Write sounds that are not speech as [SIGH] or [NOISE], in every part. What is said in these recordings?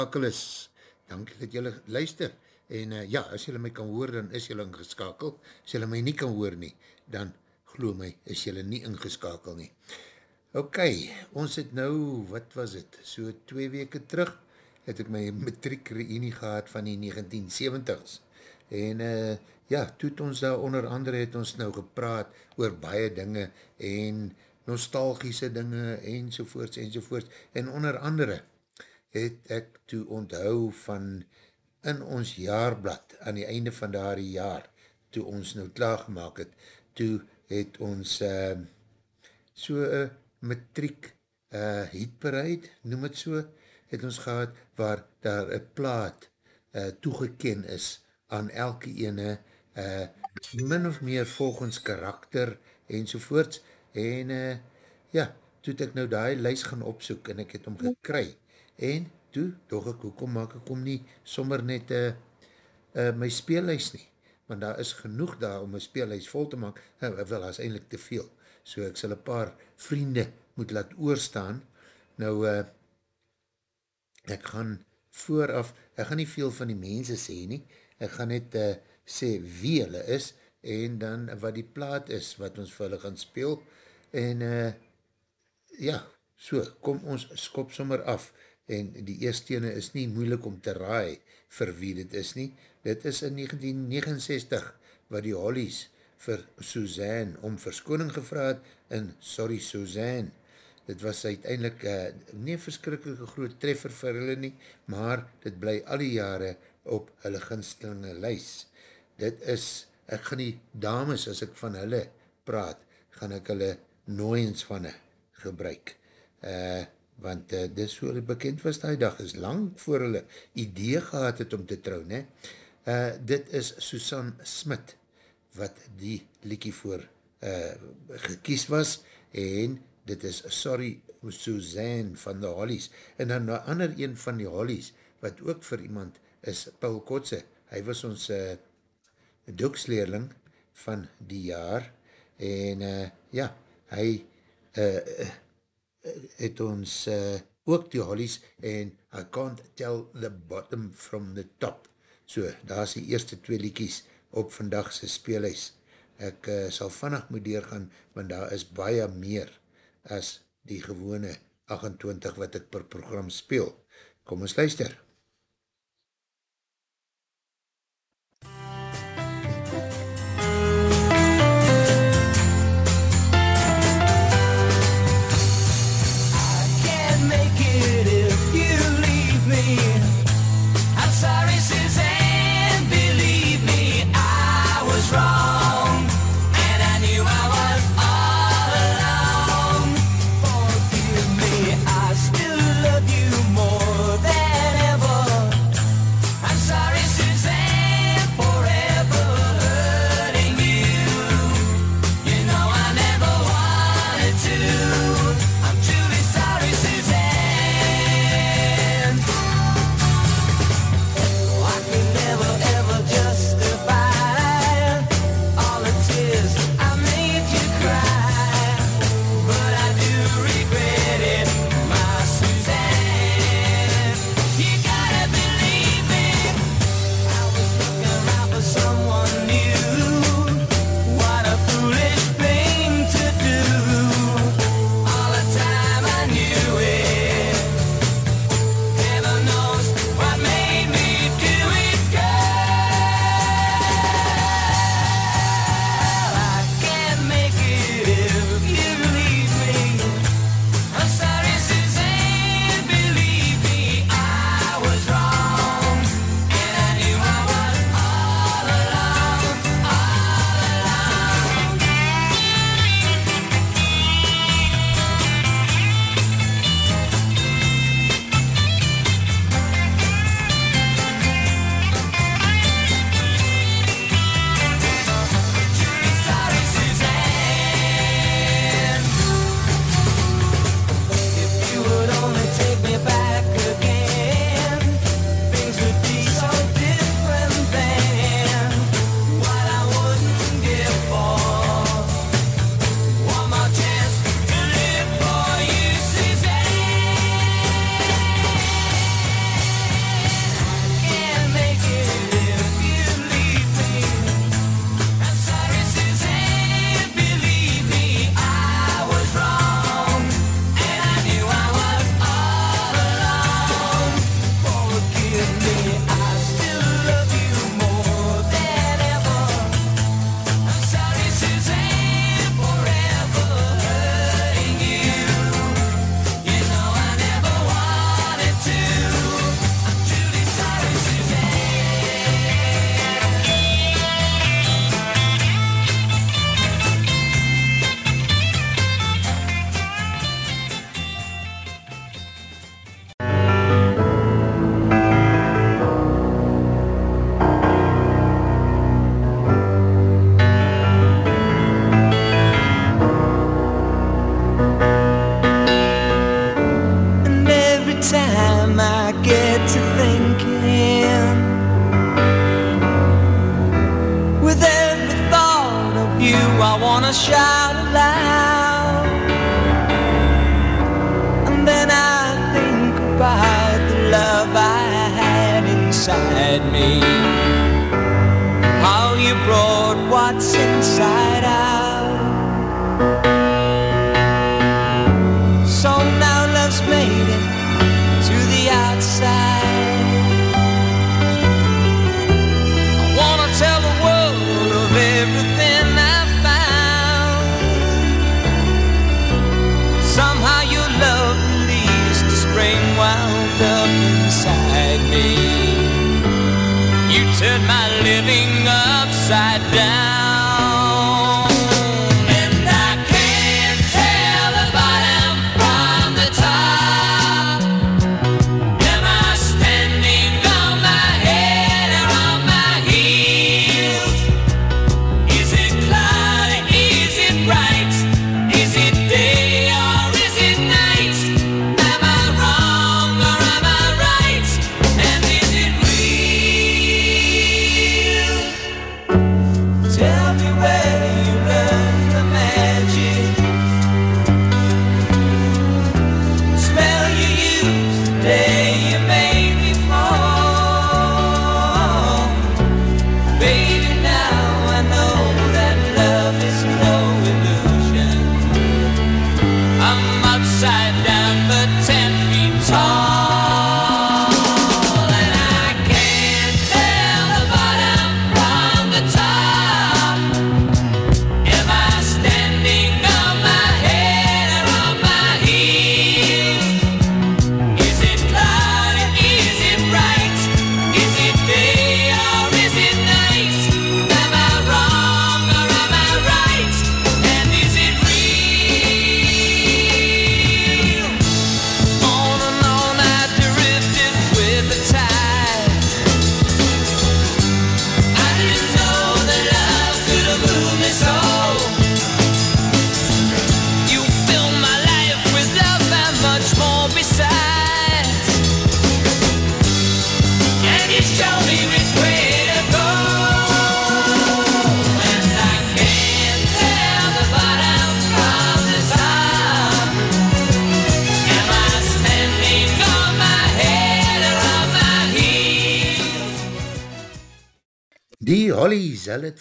ingeskakel is. Dank dat julle luister. En uh, ja, as julle my kan hoor, dan is julle ingeskakel. As julle my nie kan hoor nie, dan glo my, is julle nie ingeskakel nie. Ok, ons het nou, wat was het, so twee weke terug, het ek my matriek reunie gehad van die 1970s. En uh, ja, toet ons daar onder andere het ons nou gepraat oor baie dinge en nostalgische dinge enzovoorts enzovoorts. En onder andere het ek toe onthou van in ons jaarblad aan die einde van daar jaar, toe ons nou klaargemaak het, toe het ons uh, so een matriek uh, heatbereid, noem het so, het ons gehad waar daar een plaat uh, toegeken is aan elke ene, uh, min of meer volgens karakter enzovoorts, en uh, ja, toe het ek nou die lys gaan opsoek en ek het hom gekry en toe, toch ek, hoekom maak ek hom nie sommer net uh, uh, my speellys nie, want daar is genoeg daar om my speellys vol te maak, nou, wel, dat is eindelijk te veel, so ek sal een paar vriende moet laat oorstaan, nou, uh, ek gaan vooraf, ek gaan nie veel van die mense sê nie, ek gaan net uh, sê wie hulle is, en dan wat die plaat is, wat ons vir hulle gaan speel, en uh, ja, so, kom ons skop sommer af, en die eerste ene is nie moeilik om te raai vir wie dit is nie. Dit is in 1969, wat die Hollies vir Suzanne om verskoning gevraad in Sorry Suzanne. Dit was uiteindelik uh, nie verskrikkelijke groot treffer vir hulle nie, maar dit bly al die jare op hulle ginstelinge lys. Dit is, ek gaan die dames, as ek van hulle praat, gaan ek hulle nooiens van hulle gebruik. Uh, want uh, dis hoe hulle bekend was die dag, is lang voor hulle idee gehad het om te trou, ne? Uh, dit is Susan Smit, wat die liekie voor uh, gekies was, en dit is Sorry Suzanne van de Hollies, en dan een ander een van die Hollies, wat ook vir iemand is, Paul Kotze, hy was ons uh, doeksleerling van die jaar, en uh, ja, hy uh, het ons uh, ook die hollies en I can't tell the bottom from the top. So, daar is die eerste twee liekies op vandagse speelhuis. Ek uh, sal vannig moet deurgaan, want daar is baie meer as die gewone 28 wat ek per program speel. Kom ons luister. wanna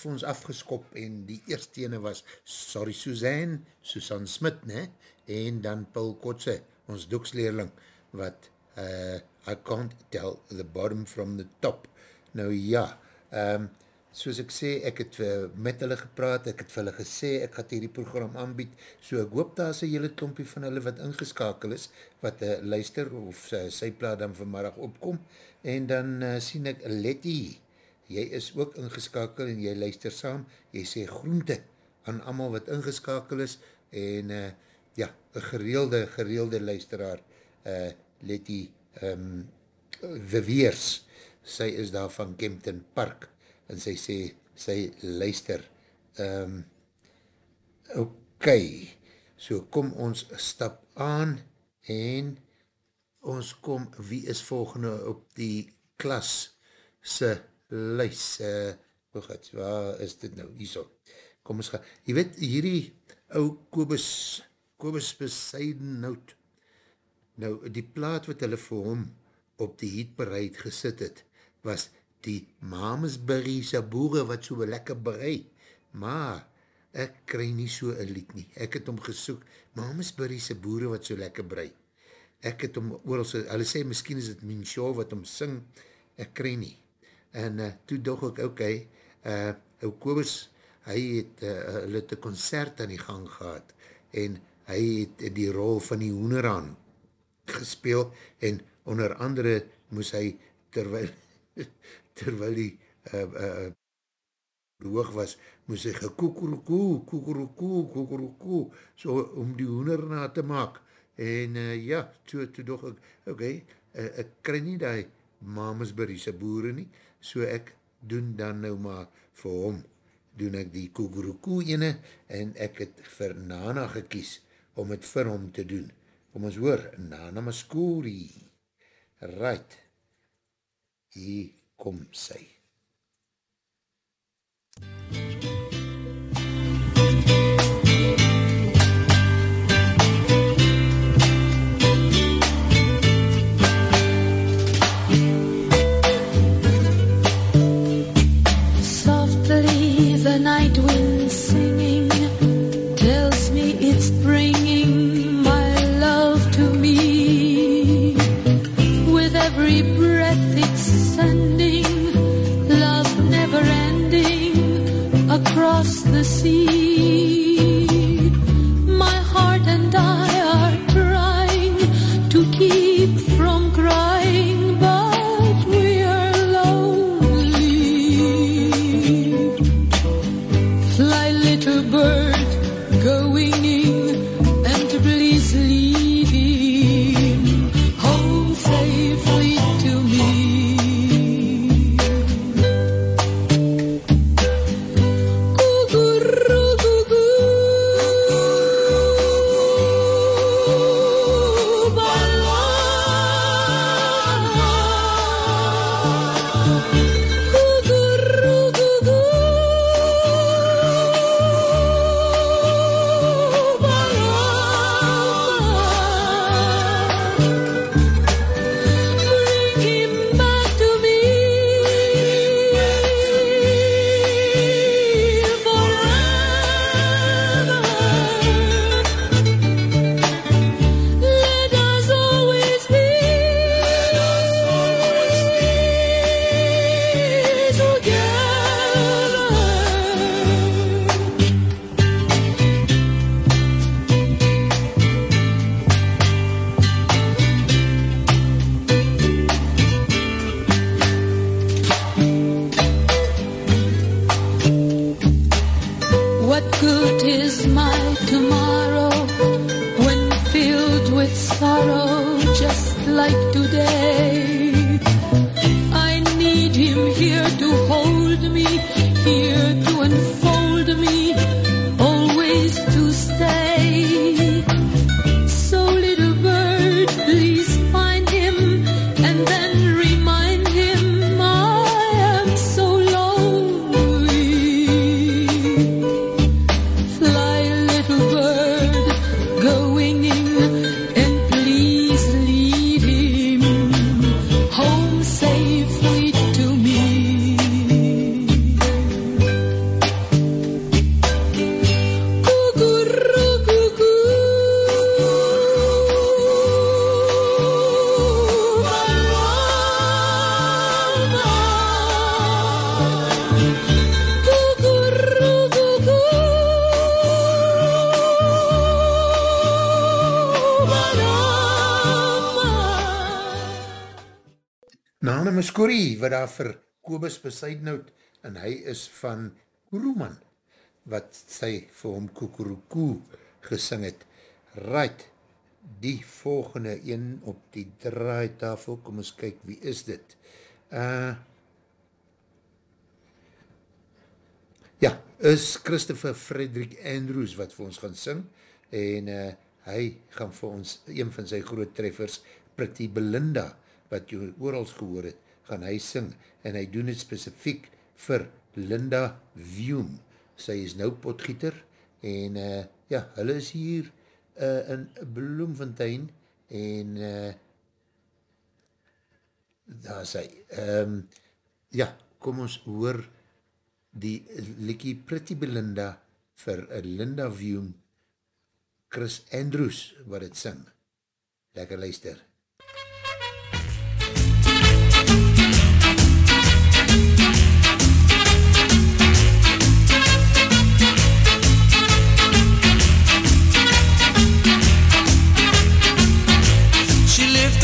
vir ons afgeskop en die eerste ene was Sorry Suzanne, Susan Smit, ne? en dan Paul Kotze, ons doeksleerling, wat uh, I can't tell the bottom from the top. Nou ja, um, soos ek sê, ek het uh, met hulle gepraat, ek het vir hulle gesê, ek gaat hierdie program aanbied, so ek hoop daar is een hele klompie van hulle wat ingeskakel is, wat uh, luister of uh, sy plaat dan vanmiddag opkom, en dan uh, sien ek Letty, jy is ook ingeskakel en jy luister saam, jy sê groente aan amal wat ingeskakel is, en uh, ja, een gereelde, gereelde luisteraar, uh, Letty um, Weers, sy is daar van Kempton Park, en sy sê, sy luister, um, ok, so kom ons stap aan, en ons kom, wie is volgende op die klas, se luis, uh, oh God, waar is dit nou, hierso, kom ons gaan, jy weet, hierdie ou Kobus, Kobus Besuidenhout, nou, die plaat wat hulle vir hom op die heatbereid gesit het, was die Mamesbury sa boere wat so lekker berei, maar ek kry nie so een lied nie, ek het hom gesoek, Mamesbury sa boere wat so lekker brei, ek het hom ooral so, hulle sê, miskien is het Minshaw wat hom sing, ek kry nie, en uh, toe dog ek, ok, uh, ou Kobus, hy het, uh, hulle het een concert aan die gang gehad, en hy het die rol van die hoeneraan gespeel, en onder andere moes hy, terwyl, [LAUGHS] terwyl die uh, uh, hoog was, moes hy gekoekeroekoe, koekeroekoe, koekeroekoe, so om die hoender na te maak, en uh, ja, toe, toe dog ek, ok, uh, ek kry nie die Mamasbury se boere nie, so ek doen dan nou maar vir hom, doen ek die koekeroekoe ene, en ek het vir Nana gekies, om het vir hom te doen, kom ons hoor, Nana Maskuri, right, hier kom sy. across Wat daar vir Kobus Besuidnout, en hy is van Kuruman, wat sy vir hom Kukuruku gesing het. Right, die volgende een op die draaitafel, kom ons kyk, wie is dit? Uh, ja, is Christopher Frederick Andrews wat vir ons gaan sing, en uh, hy gaan vir ons, een van sy groot treffers, Pretty Belinda, wat jy oorals gehoor het, gaan hy sing, en hy doen het specifiek vir Linda Vium. Sy is nou potgieter, en uh, ja, hulle is hier uh, in Bloemfontein, en uh, daar is hy. Um, ja, kom ons hoor die likkie Pretty Belinda vir Linda Vium, Chris Andrews wat het sing. Lekker luister.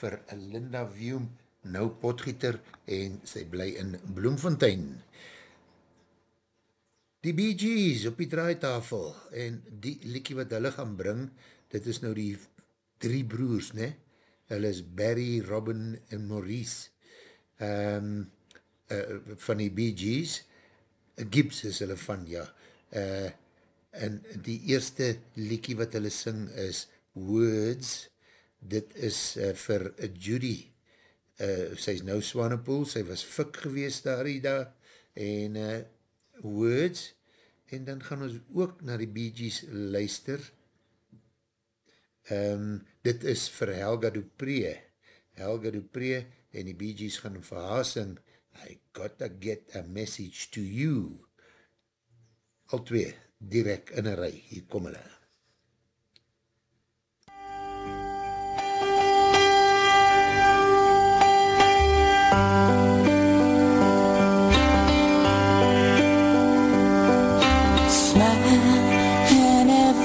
vir Linda Vium, nou potgieter en sy bly in Bloemfontein. Die Bee Gees op die draaitafel en die liekie wat hulle gaan bring, dit is nou die drie broers, ne? Hulle is Barry, Robin en Maurice um, uh, van die Bee Gees. Gibbs is hulle van, ja. Uh, en die eerste liekie wat hulle sing is Words, dit is uh, vir uh, Judy, uh, sy is nou Swanepoel, sy was fik geweest daar die dag, en uh, Words, en dan gaan ons ook na die Bee Gees luister, um, dit is vir Helga Dupree, Helga Dupree, en die Bee Gees gaan vir haar sing, I gotta get a message to you, al twee, direct in een rij, hier kom hulle.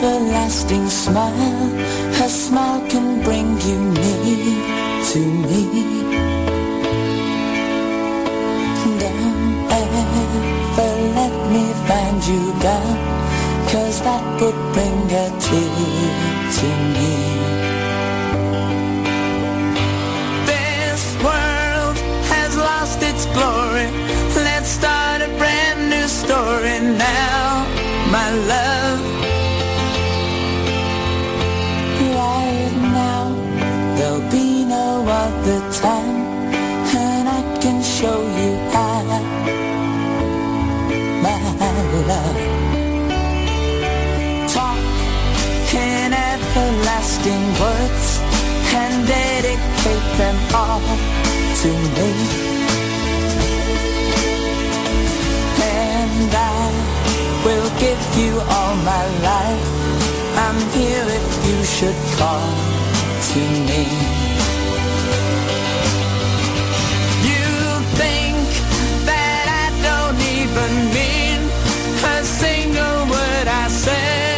Everlasting smile. Her smile can bring you near to me. Don't ever let me find you down, cause that would bring a tear to me. Glory. Let's start a brand new story now, my love. Right now, there'll be no other time, and I can show you how, my love. Talk in everlasting words and dedicate them all to me. Give you all my life. I'm here if you should call to me. You think that I don't even mean a single word I say.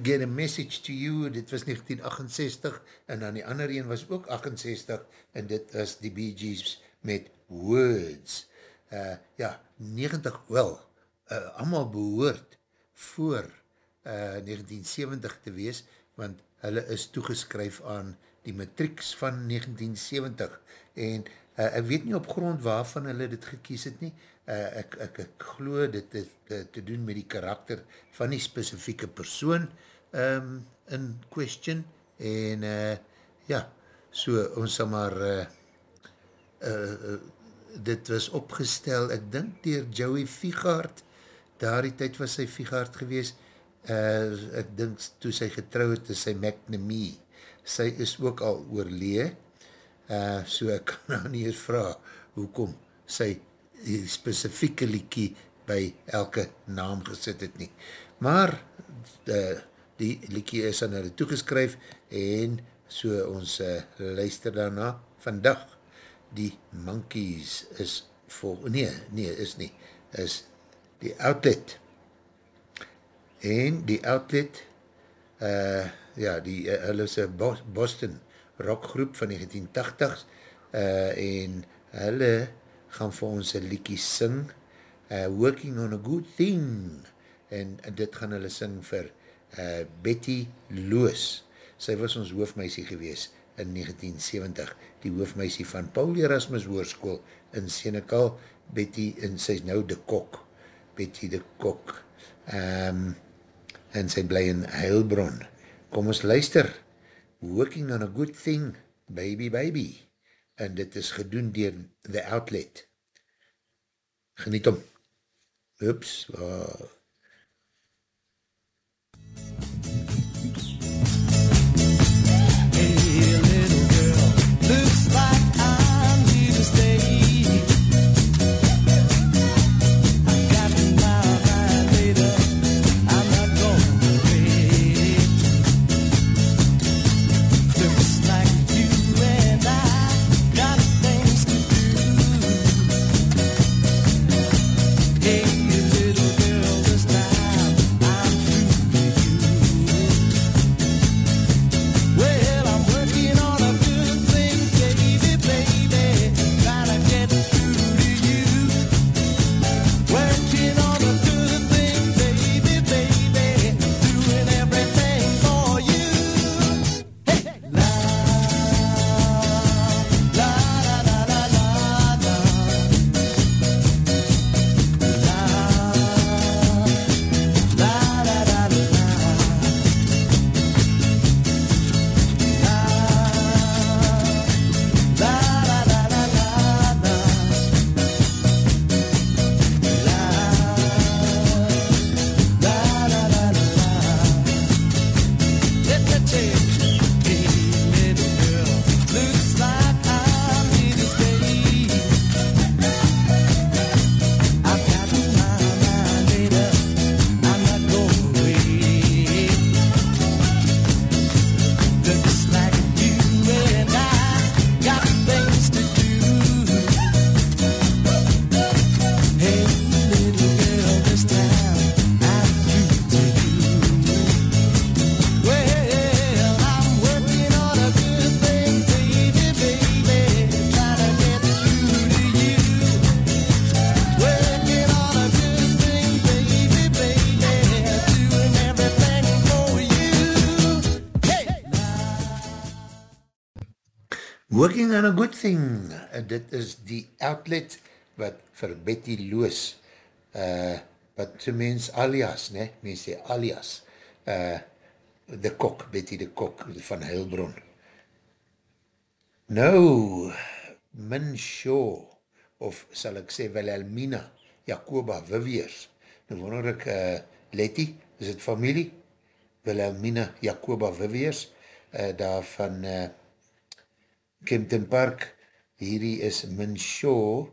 To get a message to you, dit was 1968, en dan die ander een was ook 68, en dit was die Bee Gees met Words. Uh, ja, 90, wel, uh, allemaal behoort voor uh, 1970 te wees, want hulle is toegeskryf aan die matrieks van 1970, en uh, ek weet nie op grond waarvan hulle dit gekies het nie, uh, ek, ek, ek glo dit het uh, te doen met die karakter van die specifieke persoon um, in question, en uh, ja, so ons sal maar uh, uh, dit was opgestel, ek dink dier Joey Vigaard, daar die tyd was sy Vigaard gewees, uh, ek dink toe sy getrouwd is sy McNamee, sy is ook al oorlee, uh, so ek kan nou nie eens vraag, hoekom sy die specifieke liekie by elke naam gesit het nie. Maar uh, die liekie is aan hulle toegeskryf en so ons uh, luister daarna vandag die monkeys is vol, nee, nee, is nie, is die outlet. En die outlet, uh, ja, die, uh, hulle is een Boston rockgroep van 1980s, uh, en hulle gaan vir ons een liekie sing, uh, Working on a Good Thing, en, dit gaan hulle sing vir uh, Betty Loos. Sy was ons hoofmeisie gewees in 1970, die hoofmeisie van Paul Erasmus Hoorskool in Senekal, Betty, en sy is nou de kok, Betty de kok, um, en sy bly in Heilbron. Kom ons luister, Working on a Good Thing, Baby Baby, en dit is gedoen dier The Outlet. Geniet om. Oeps, wow. Looks Working on a good thing, en dit is die outlet wat vir Betty Loos, uh, wat so mens alias, ne, mens sê alias, uh, de kok, Betty de kok van Heilbron. Nou, Min Shaw, of sal ek sê Wilhelmina, Jacoba Viviers, nou wonder ek, uh, Letty, is het familie? Wilhelmina Jacoba Viviers, uh, daar van uh, Kempton Park, hierdie is Min Shaw,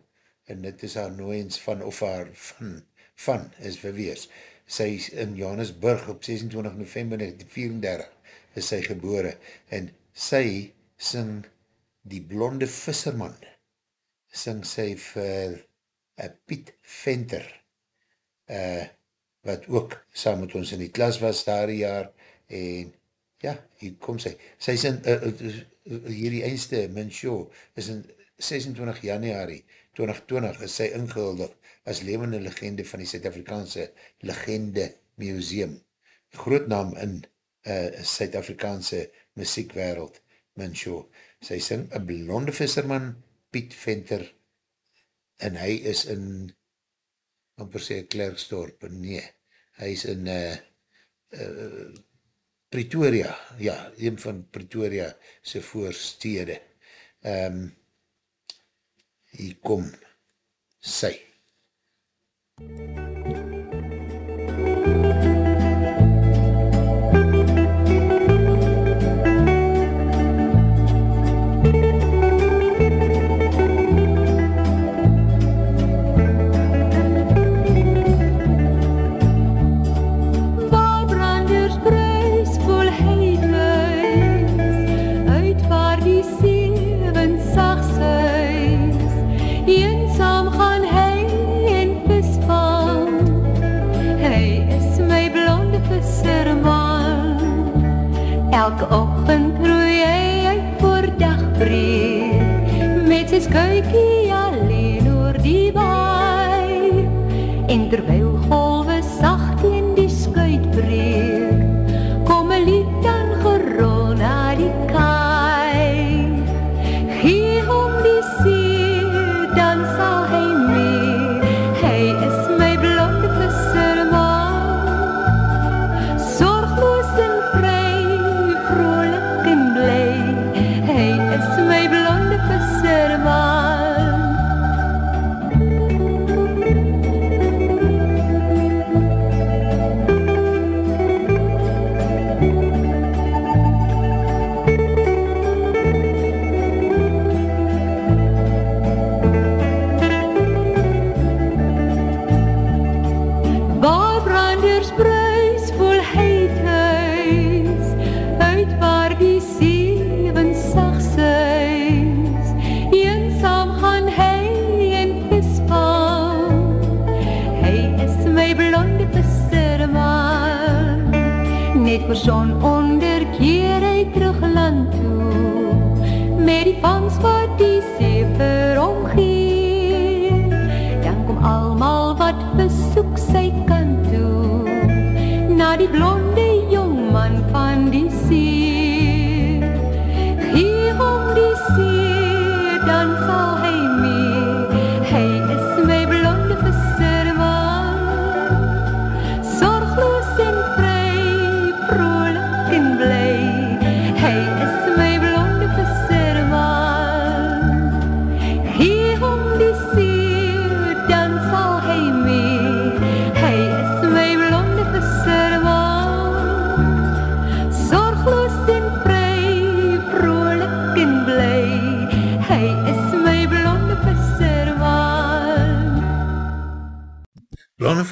en dit is haar nooiens van, of haar van, van is verweers. Sy is in Johannesburg op 26 november 1934 is sy gebore, en sy sing die blonde visserman, sing sy vir uh, Piet Venter, uh, wat ook saam met ons in die klas was daar jaar, en ja, hier kom sy. Sy is in, uh, uh, uh, hierdie eindste min show, is in 26 januari 2020 is sy ingehuldig as levende legende van die Suid-Afrikaanse Legende Museum. Groot naam in uh, Suid-Afrikaanse muziekwereld, min show. Sy sing, een blonde visserman, Piet Venter, en hy is in, amper sê, Klerkstorp, nee, hy is in uh, uh, Pretoria, ja, een van Pretoria sy voorstede. Um, hier kom sy. Waar elke oggend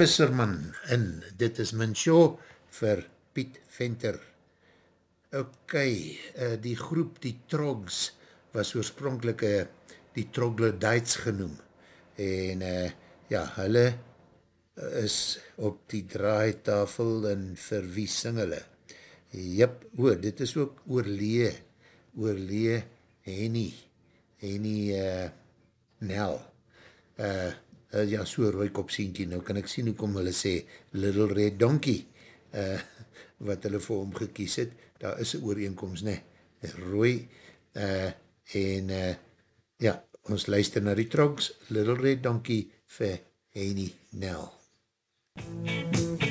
Visserman, en dit is min show vir Piet Venter. Ok, uh, die groep, die Trogs, was oorspronkelijk uh, die Troglodytes genoem. En uh, ja, hulle is op die draaitafel en vir wie sing hulle? Jep, o, dit is ook oorlee, oorlee Henny, Henny uh, Nel. Uh, uh, ja, so rooi kop sientje, nou kan ek sien hoe kom hulle sê, Little Red Donkey, uh, [LAUGHS] wat hulle vir hom gekies het, daar is een ooreenkomst, ne, rooi, uh, en uh, ja, ons luister na die trogs, Little Red Donkey vir Henny Nel. I've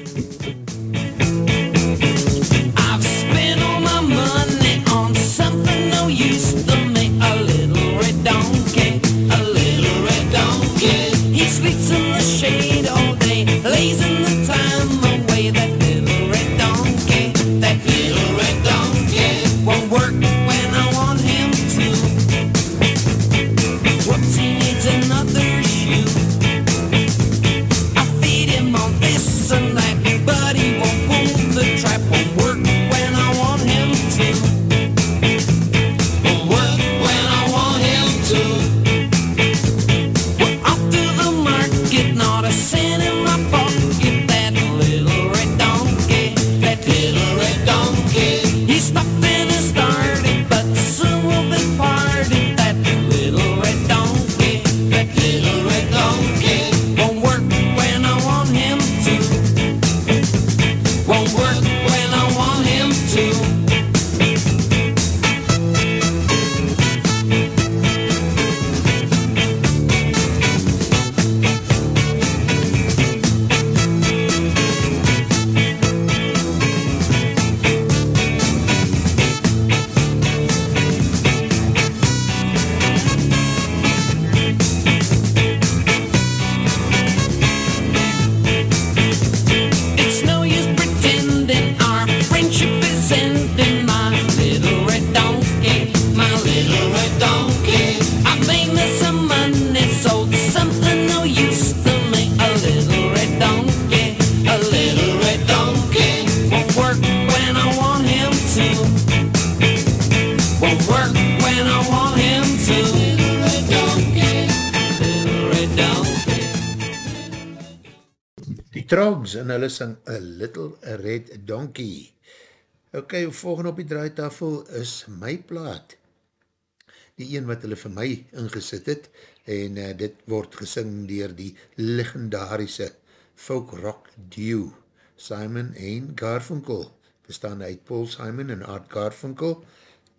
hulle sing A Little Red Donkey. Ok, volgende op die draaitafel is my plaat. Die een wat hulle vir my ingesit het en uh, dit word gesing dier die legendarische folk rock duo Simon en Garfunkel. Bestaan uit Paul Simon en Art Garfunkel.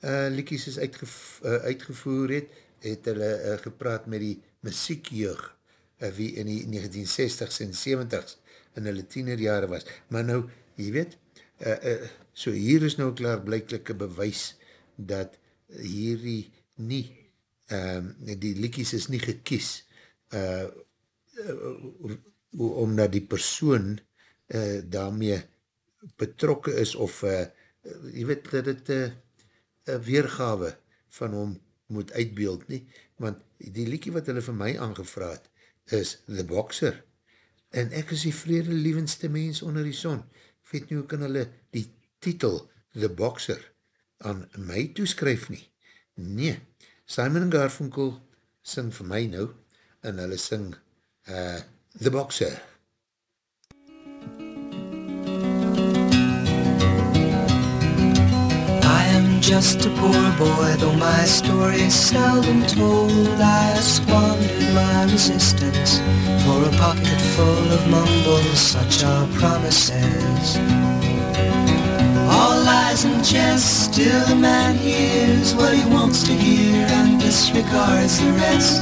Uh, Likies is uitgef, uh, uitgevoer het, het hulle uh, gepraat met die muziekjeug uh, wie in die 1960s en 70s in hulle tienerjare was. Maar nou, jy weet, uh, uh, so hier is nou klaar blijkelike bewys dat hierdie nie, um, die liekies is nie gekies uh, uh, omdat die persoon uh, daarmee betrokke is of uh, jy weet dat het uh, weergawe van hom moet uitbeeld nie, want die liekie wat hulle vir my aangevraad is The Boxer en ek is die vrede liewendste mens onder die son. Ek weet nie hoe kan hulle die titel The Boxer aan my toeskryf nie. Nee, Simon Garfunkel sing vir my nou en hulle sing uh, The Boxer. Just a poor boy, though my story is seldom told. I squandered my resistance for a pocket full of mumbles, such are promises. All lies and jest, still the man hears what he wants to hear and disregards the rest.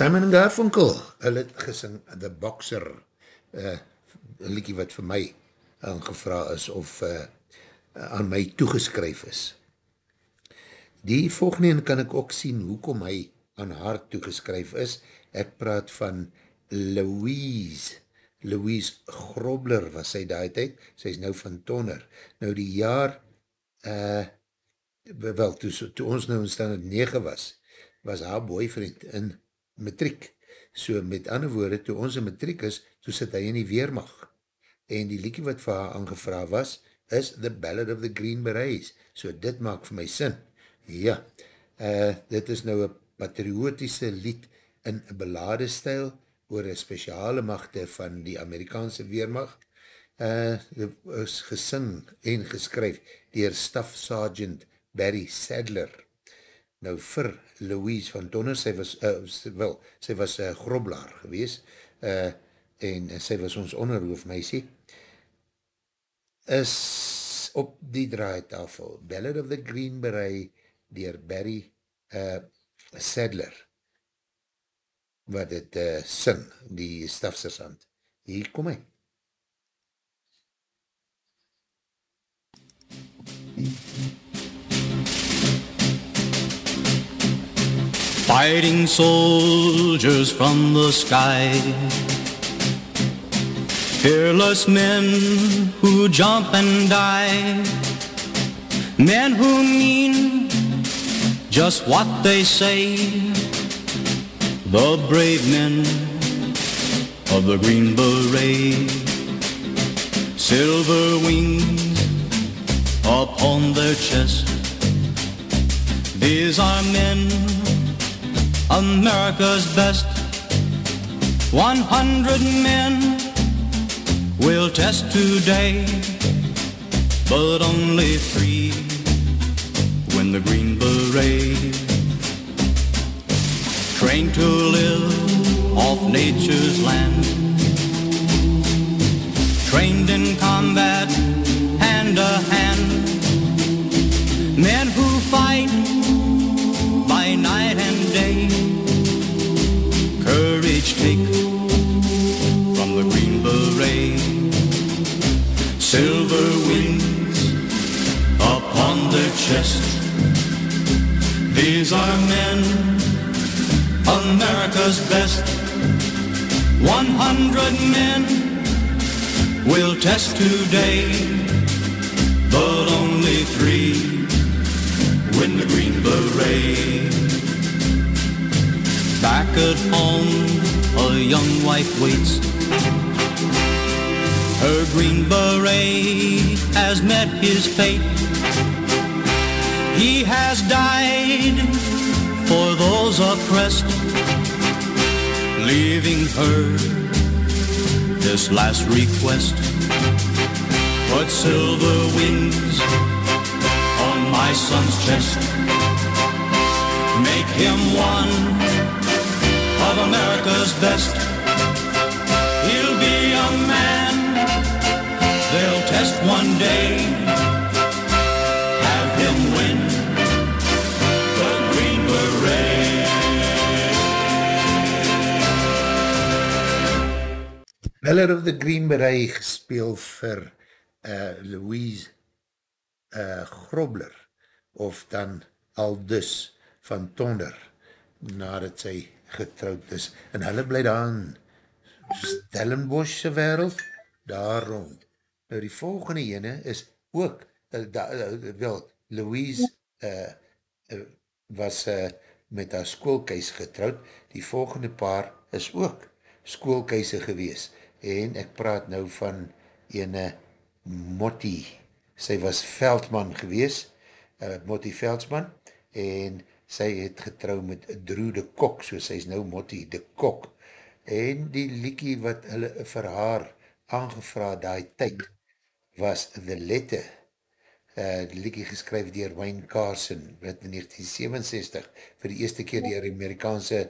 Simon en Garfunkel, hulle het gesing The Boxer, uh, een liedje wat vir my aangevra is of uh, aan my toegeskryf is. Die volgende een kan ek ook sien hoekom hy aan haar toegeskryf is. Ek praat van Louise. Louise Grobler was sy daai tyd. Sy is nou van Tonner. Nou die jaar, uh, wel, toe, toe ons nou in stand 9 was, was haar boyfriend in matriek. So met ander woorde, toe ons in matriek is, toe sit hy in die weermacht. En die liekie wat vir haar aangevra was, is The Ballad of the Green Berets. So dit maak vir my sin. Ja, uh, dit is nou een patriotische lied in een belade stijl oor een speciale machte van die Amerikaanse weermacht. Uh, is gesing en geskryf dier Staff Sergeant Barry Sadler. Nou vir Louise van Donner, sy was, uh, wel, sy was uh, groblaar gewees, uh, en sy was ons onderhoofmeisie, is op die draaitafel, Ballad of the Green Beret, dier Barry uh, Sadler, wat het uh, sing, die stafsersand. Hier kom hy. Fighting soldiers from the sky. Fearless men who jump and die. Men who mean just what they say. The brave men of the Green Beret. Silver wings upon their chest. These are men America's best. One hundred men will test today, but only three win the Green Beret. Trained to live off nature's land, trained in combat hand to hand. Men who fight by night and day. Courage take from the Green Beret. Silver wings upon their chest. These are men, America's best. One hundred men will test today, but only three win the Green Beret. Back at home, a young wife waits. Her Green Beret has met his fate. He has died for those oppressed, leaving her this last request. Put silver wings on my son's chest. Make him one of America's best. He'll be a man they'll test one day. Have him win the Green Beret. Ballad of the Green Beret gespeel vir uh, Louise uh, Grobler of dan Aldus van Tonder nadat sy getrouwd is en hulle bly daar in Stellenboschse wereld daar rond. Nou die volgende ene is ook uh, da, uh, wel Louise uh, uh, was uh, met haar skoolkeis getrouwd die volgende paar is ook skoolkeise gewees. En ek praat nou van ene Motti sy was veldman gewees uh, Motti Veldsman en sy het getrou met Drew de Kok, so sy is nou Motti de Kok, en die liekie wat hulle vir haar aangevra daai tyd, was The Letter, uh, die liekie geskryf dier Wayne Carson, wat in 1967 vir die eerste keer die Amerikaanse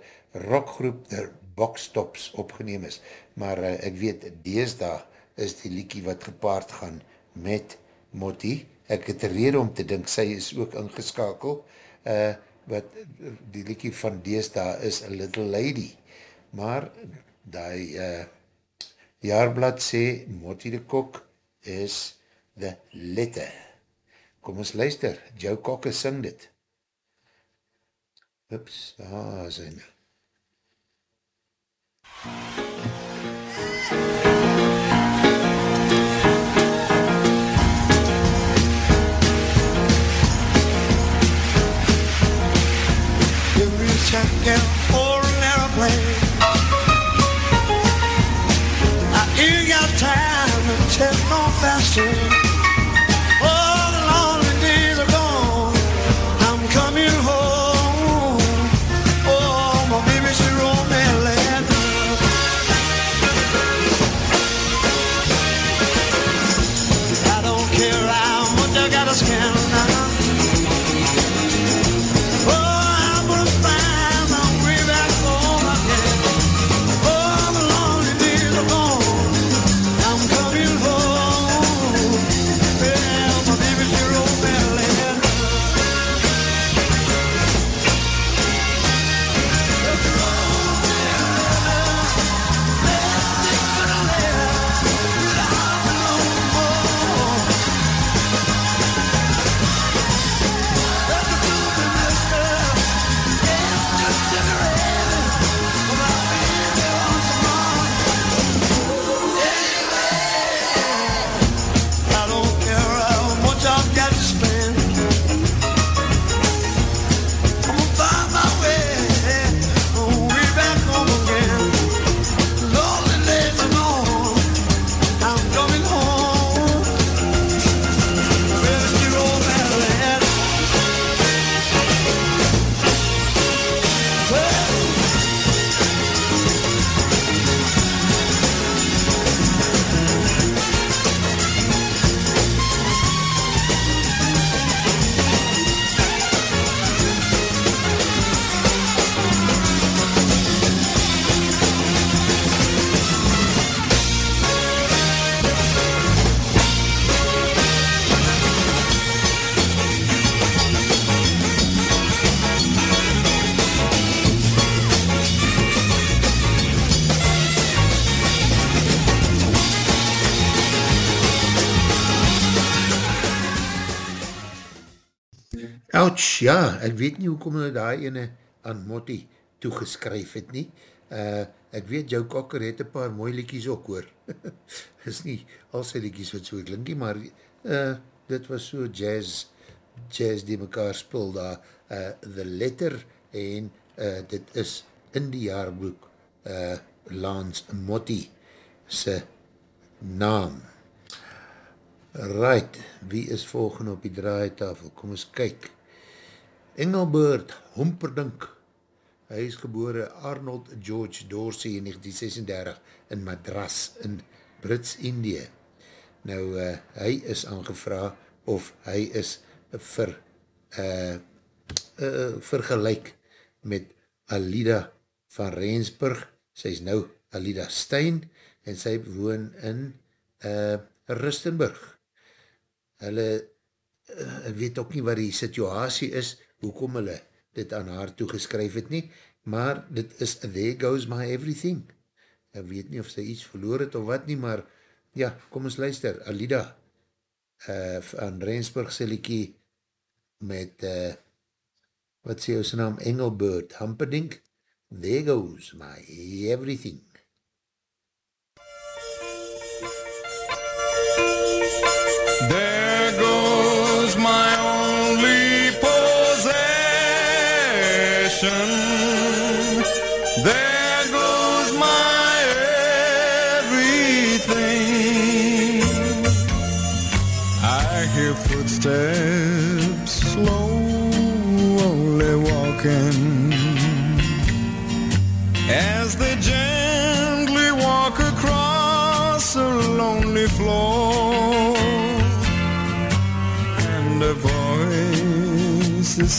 rockgroep The Boxtops opgeneem is, maar uh, ek weet, deesda is die liekie wat gepaard gaan met Motti, ek het rede om te dink, sy is ook ingeskakel, uh, wat die liekie van Deesda is A Little Lady, maar die uh, jaarblad sê Motti de Kok is the letter. Kom ons luister, Joe Kokke sing dit. Ups, daar is hy nou. Give me a ticket or an airplane. I ain't got time to tell no faster. Ja, ek weet nie hoekom hulle daar ene aan Motti toegeskryf het nie. Uh, ek weet, Joe Cocker het een paar mooi liekies ook hoor. [LAUGHS] is nie al sy liekies wat so klinkie, maar uh, dit was so jazz, jazz die mekaar spul daar. Uh, the Letter en uh, dit is in die jaarboek uh, Lance Motti sy naam. Right, wie is volgende op die draaitafel? Kom ons kyk. Engelbert Humperdink, hy is gebore Arnold George Dorsey in 1936 in Madras in Brits-Indië. Nou, uh, hy is aangevra of hy is ver, uh, uh, vergelijk met Alida van Rensburg, sy is nou Alida Stein, en sy woon in uh, Rustenburg. Hulle uh, weet ook nie wat die situasie is, hoekom hulle dit aan haar toegeskryf het nie, maar dit is There Goes My Everything. Ek weet nie of sy iets verloor het of wat nie, maar ja, kom ons luister, Alida uh, van Rensburg sy liekie met uh, wat sê ons naam, Engelbert Hamperdink, There Goes My Everything. There goes my possession. There goes my everything. I hear footsteps slowly walking as they gently walk across a lonely floor and a voice is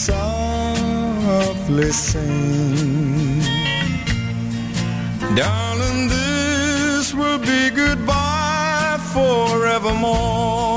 softly sing Darling, this will be goodbye forevermore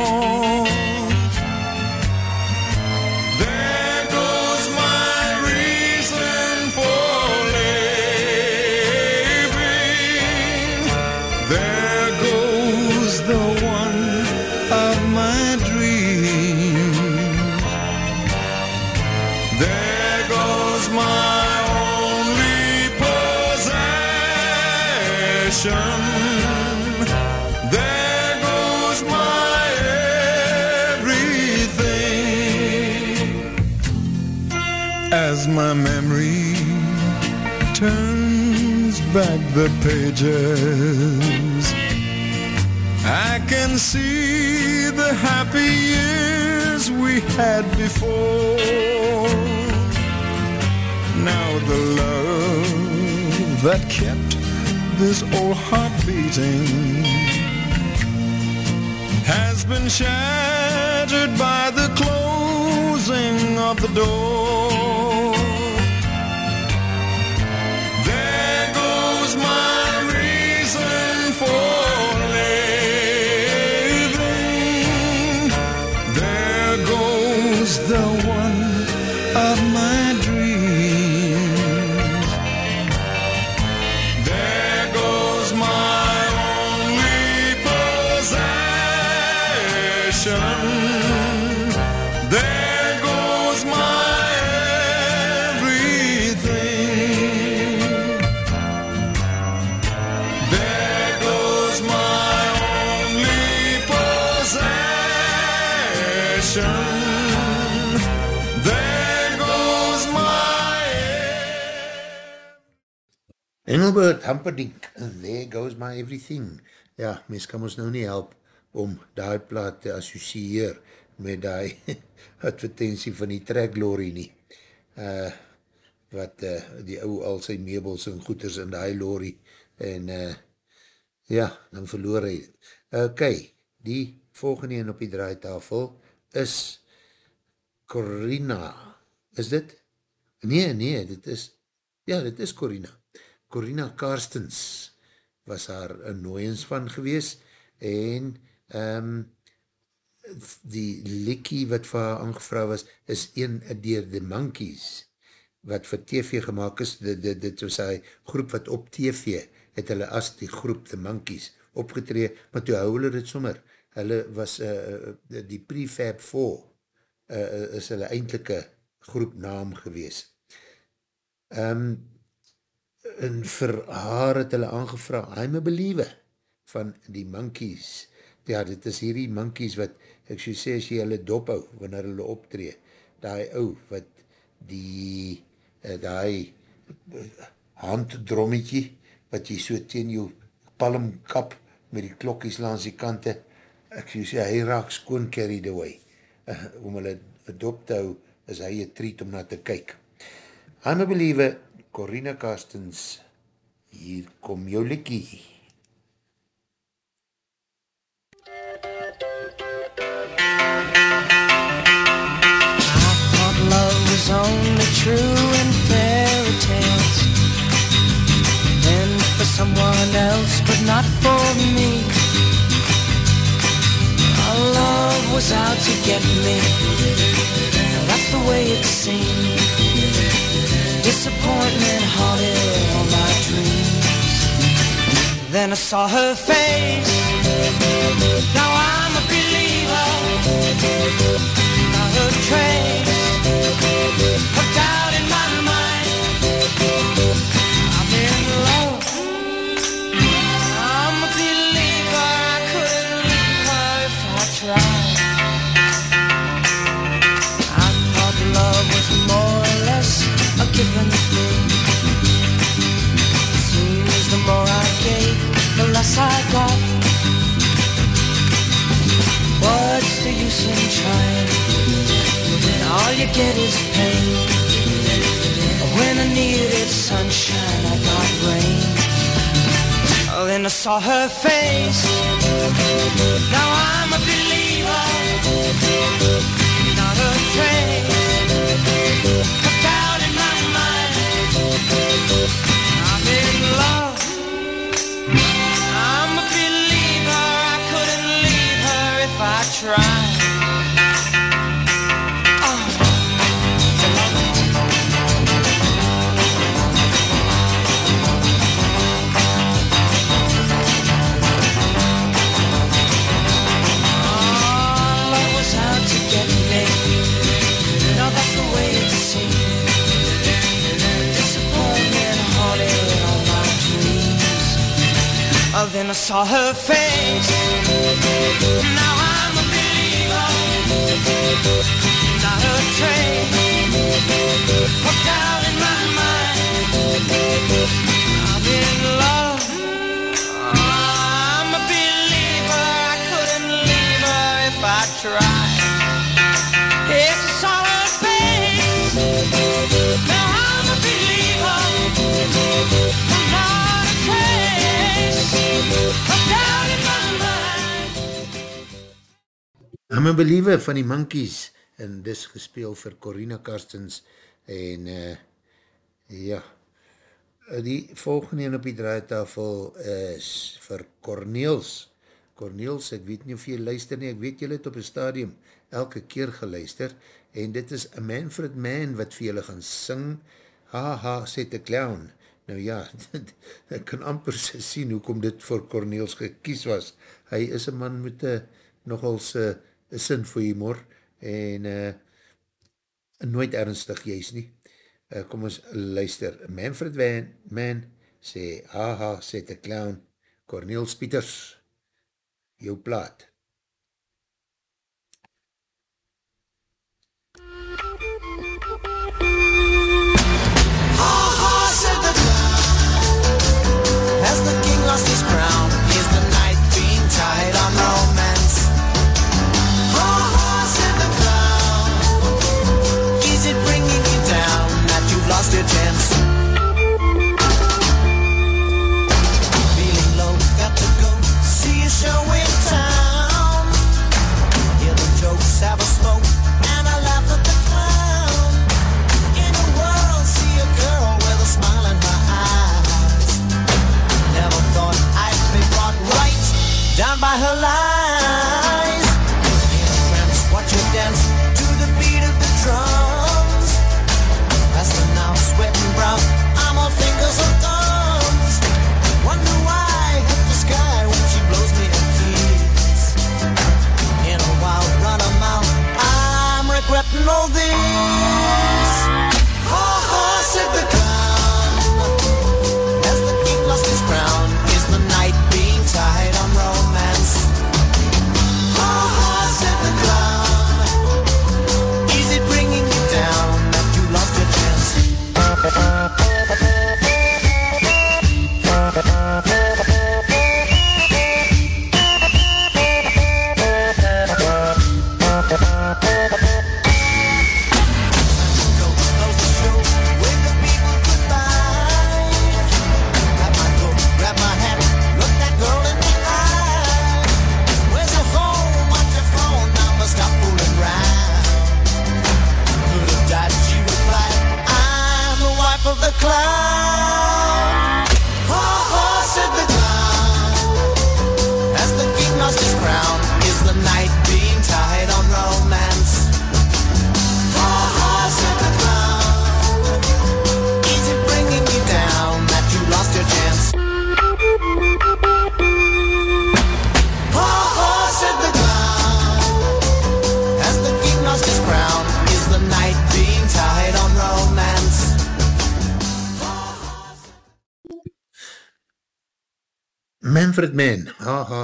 the pages. I can see the happy years we had before. Now the love that kept this old heart beating has been shattered by the closing of the door. Engelbert Humperdinck, and there goes my everything. Ja, mens kan ons nou nie help om die plaat te associeer met die [LAUGHS] advertentie van die track-lorry nie. Uh, wat uh, die ou al sy meubels en goeders in die lorry en uh, ja, dan verloor hy. Ok, die volgende een op die draaitafel is Corina. Is dit? Nee, nee, dit is, ja, dit is Corina. Corina Karstens was haar annoyens van gewees en um, die likkie wat vir haar aangevra was, is een dier The Monkeys wat vir TV gemaakt is, dit, dit, dit was hy groep wat op TV het hulle as die groep The Monkeys opgetree, maar toe hou hulle dit sommer, hulle was uh, die Prefab 4 uh, is hulle eindelike groepnaam gewees. Um, en vir haar het hulle aangevra, I'm a believer van die Monkeys. Ja, dit is hierdie Monkeys wat, ek so sê, as jy hulle dop hou, wanneer hulle optree, die ou wat die uh, die handdrommetje wat jy so teen jou palm kap met die klokkies langs die kante, ek so sê, hy raak skoon carried away. Uh, om hulle dop te hou, is hy een treat om na te kyk. I'm a believer, Corina Kastens, hier kom jou likkie. I thought love was only true in fairy tales. And for someone else but not for me. Our love was out to get me. That's the way it seemed Disappointment haunted all my dreams. Then I saw her face. Now I'm a believer. Not a trace You get is pain. When I needed sunshine, I got rain. Oh, then I saw her face. Now I'm a believer, not a trace of doubt in my mind. I'm in love. My dreams. saw her face. Now I'm a believer, not a trace of doubt in my mind. I'm in love. I'm a believer van die Monkeys en dis gespeel vir Corina Karstens en uh, ja. Die volgende op die draaitafel is vir Corneels. Corneels, ek weet nie of jy luister nie, ek weet jy het op een stadium elke keer geluister en dit is a Manfred Man wat vir julle gaan sing haha, sê te clown. Nou ja, [LAUGHS] ek kan amper sien hoekom dit vir Corneels gekies was, hy is een man met een nogals een sin vir humor en uh, nooit ernstig juist nie. Uh, kom ons luister. Manfred Van, Man sê, haha, sê te clown, Corneels Pieters, jou plaat.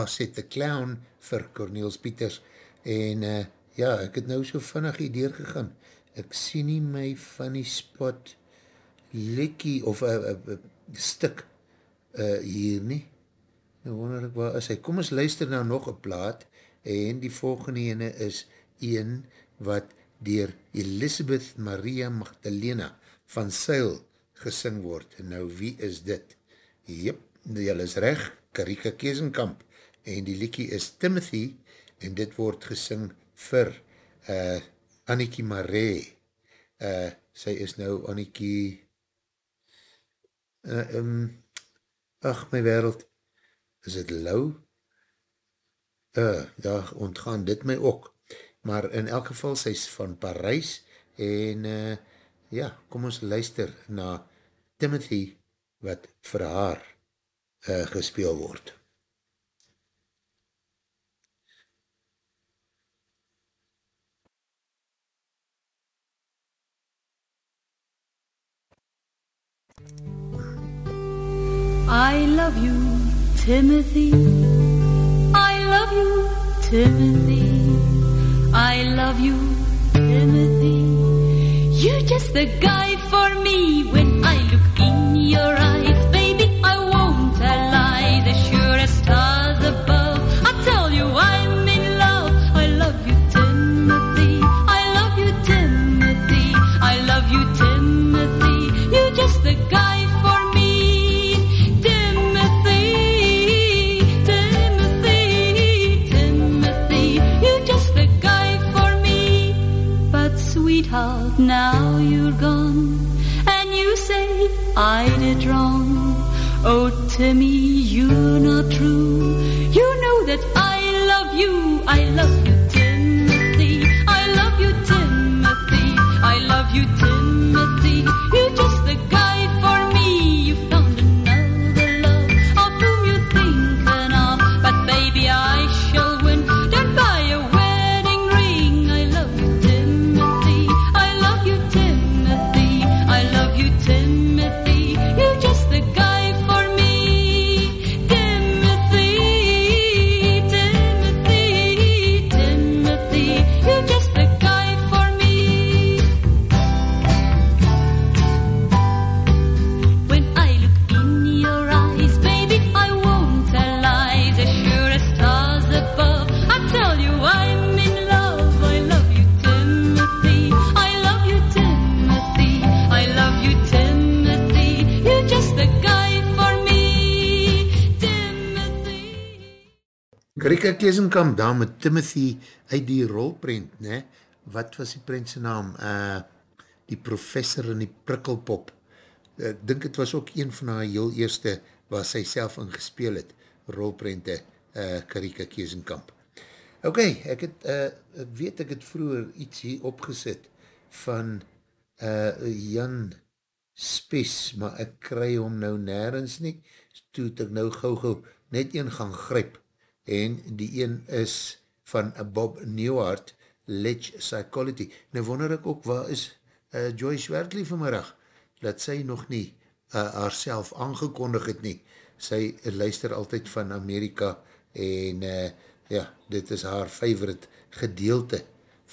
Sê te clown vir Corneels Pieters en uh, ja, ek het nou so vinnig hier deurgegaan. Ek sien nie my die spot lekkie of uh, uh, uh, stuk uh, hier nie. Nou wonder ek waar is hy. Kom ons luister nou nog een plaat en die volgende ene is een wat dier Elisabeth Maria Magdalena van Seil gesing word. En nou wie is dit? Jep, jylle is recht, Karika Keesenkamp en die liekie is Timothy en dit word gesing vir uh, Annikie Maree. Uh, sy is nou Annikie uh, um, ach my wereld, is het lauw? Uh, ja, ontgaan dit my ook. Maar in elk geval, sy is van Parijs en uh, ja, kom ons luister na Timothy wat vir haar uh, gespeel word. I love you, Timothy. I love you, Timothy. I love you, Timothy. You're just the guy for me when I look in your eyes, baby. I won't lie, the surest sure Oh, me you're not true. You know that I love you. I love you, Timothy. I love you, Timothy. I love you, Timothy. You're just Karika Keesenkamp daar met Timothy uit die rolprent, ne? Wat was die prentse naam? Uh, die professor in die prikkelpop. Ek dink het was ook een van haar heel eerste waar sy self in gespeel het, rolprente, uh, Karika Keesenkamp. Ok, ek het, uh, ek weet ek het vroeger iets hier opgesit van uh, Jan Spes, maar ek kry hom nou nergens nie, toe het ek nou gauw gauw net een gaan gryp, en die een is van Bob Newhart, Ledge Psychology. Nou wonder ek ook, waar is uh, Joyce Wertley vanmiddag? Dat sy nog nie uh, haarself aangekondig het nie. Sy uh, luister altyd van Amerika en uh, ja, dit is haar favorite gedeelte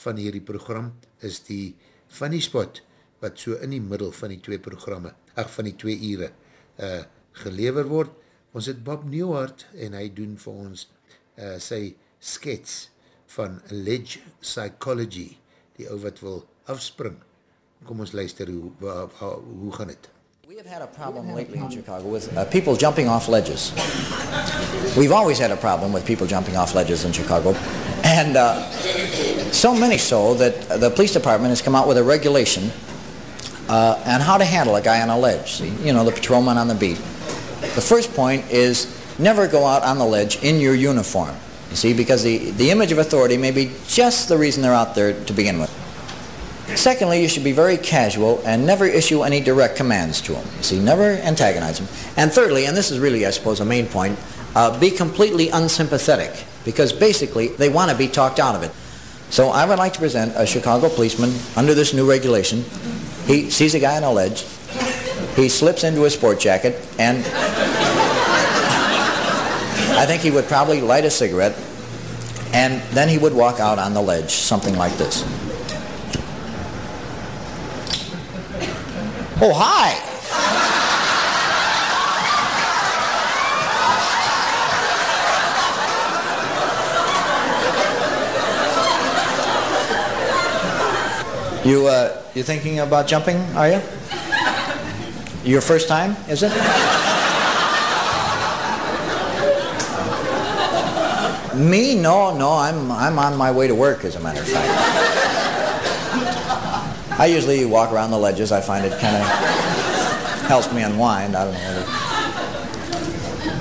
van hierdie program, is die funny spot, wat so in die middel van die twee programme, ach, van die twee ure uh, gelever word. Ons het Bob Newhart en hy doen vir ons uh, sy skets van Ledge Psychology, die ou wat wil afspring. Kom ons luister, hoe, hoe gaan het? We have had a problem lately in Chicago with uh, people jumping off ledges. We've always had a problem with people jumping off ledges in Chicago. And uh, so many so that the police department has come out with a regulation uh, on how to handle a guy on a ledge. See, you know, the patrolman on the beat. The first point is never go out on the ledge in your uniform. You see, because the, the image of authority may be just the reason they're out there to begin with. Secondly, you should be very casual and never issue any direct commands to them. You see, never antagonize them. And thirdly, and this is really, I suppose, a main point, uh, be completely unsympathetic because basically they want to be talked out of it. So I would like to present a Chicago policeman under this new regulation. He sees a guy on a ledge. He slips into his sport jacket and I think he would probably light a cigarette and then he would walk out on the ledge, something like this. Oh, hi. You, uh, you thinking about jumping, are you? Your first time, is it? Me? No, no, I'm, I'm on my way to work, as a matter of fact. I usually walk around the ledges. I find it kind of helps me unwind. I don't know.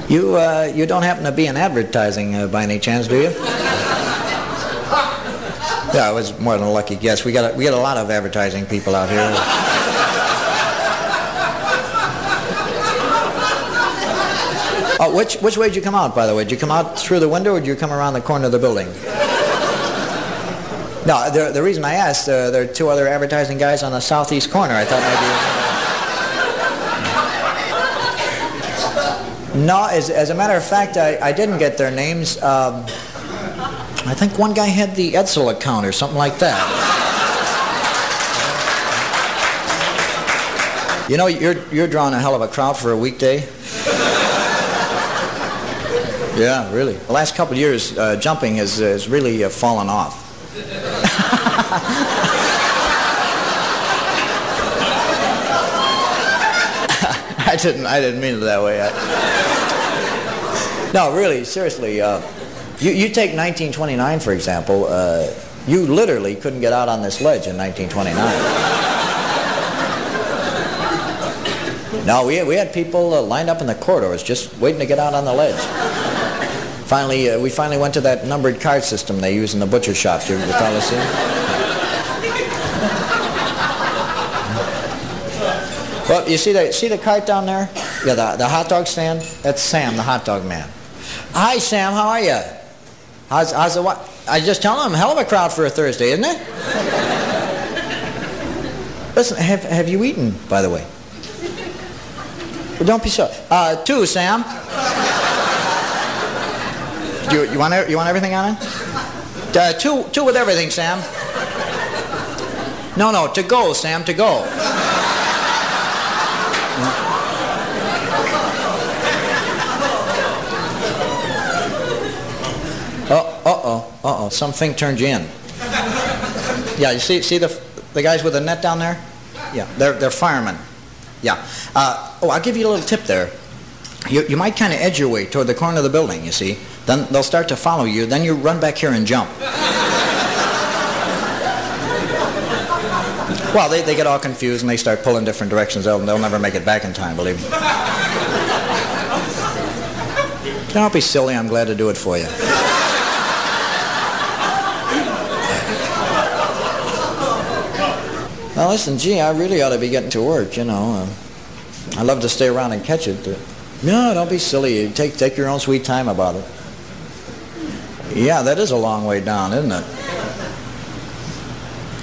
You, uh, you don't happen to be in advertising uh, by any chance, do you? Yeah, it was more than a lucky guess. We got a, we got a lot of advertising people out here. Oh, which, which way did you come out, by the way? Did you come out through the window or did you come around the corner of the building? No, the, the reason I asked, uh, there are two other advertising guys on the southeast corner. I thought maybe... No, as, as a matter of fact, I, I didn't get their names. Um, I think one guy had the Edsel account or something like that. You know, you're, you're drawing a hell of a crowd for a weekday. Yeah, really. The last couple of years, uh, jumping has, has really uh, fallen off. [LAUGHS] I didn't. I didn't mean it that way. I... No, really, seriously. Uh, you, you take 1929 for example. Uh, you literally couldn't get out on this ledge in 1929. No, we, we had people uh, lined up in the corridors just waiting to get out on the ledge. Finally, uh, we finally went to that numbered card system they use in the butcher shop. Do you [LAUGHS] recall this? Well, you see the see the cart down there? Yeah, the, the hot dog stand. That's Sam, the hot dog man. Hi, Sam. How are you? How's how's the what? I just tell him, hell of a crowd for a Thursday, isn't it? Listen, have have you eaten, by the way? Well, don't be so. Uh, two, Sam. You, you want you want everything on it? Uh, two two with everything, Sam. No, no, to go, Sam, to go. Oh, uh-oh, uh-oh, something turned you in. Yeah, you see, see the, the guys with the net down there? Yeah, they're, they're firemen. Yeah. Uh, oh, I'll give you a little tip there. You, you might kind of edge your way toward the corner of the building, you see. Then they'll start to follow you. Then you run back here and jump. Well, they, they get all confused and they start pulling different directions. They'll, they'll never make it back in time, believe me. Don't be silly. I'm glad to do it for you. Now listen, gee, I really ought to be getting to work, you know. Uh, I love to stay around and catch it. But, no, don't be silly. Take, take your own sweet time about it. Yeah, that is a long way down, isn't it?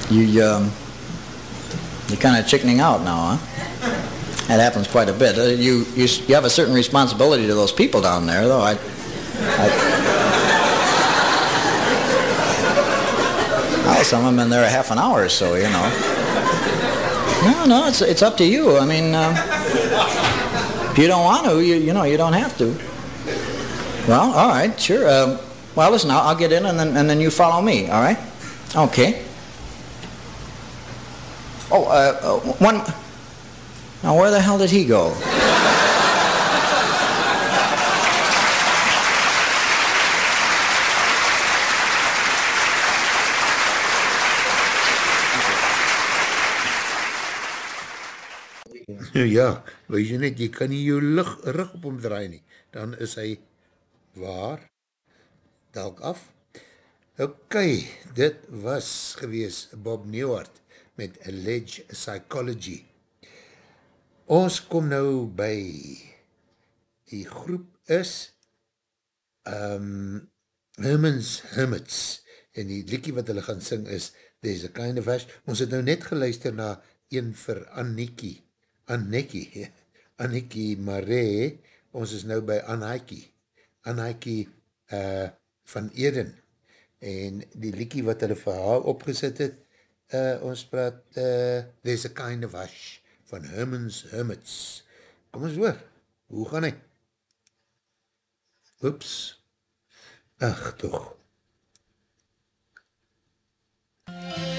You, um, you're kind of chickening out now, huh? That happens quite a bit. Uh, you, you, you have a certain responsibility to those people down there, though. I, I, well, some of them been there a half an hour or so, you know. No, no, it's, it's up to you. I mean, uh, if you don't want to, you, you know, you don't have to. Well, all right, sure. Um, well, listen, I'll, I'll, get in and then, and then you follow me, all right? Okay. Oh, uh, uh, one... Now, where the hell did he go? [LAUGHS] ja, wees jy net, jy kan nie jou lig, rug op hom draai nie, dan is hy waar, dalk af. Ok, dit was gewees Bob Newhart met Alleged Psychology. Ons kom nou by die groep is um, Herman's Hermits en die liekie wat hulle gaan sing is There's a kind of ash. Ons het nou net geluister na een vir Annikie Anneki, [LAUGHS] Anneki Maree, ons is nou by Anhaiki, Anhaiki uh, van Eden, en die liekie wat hulle vir haar opgesit het, uh, ons praat uh, There's a Kind of Hush, van Herman's Hermits. Kom ons hoor, hoe gaan hy? Oeps, ach toch. MUZIEK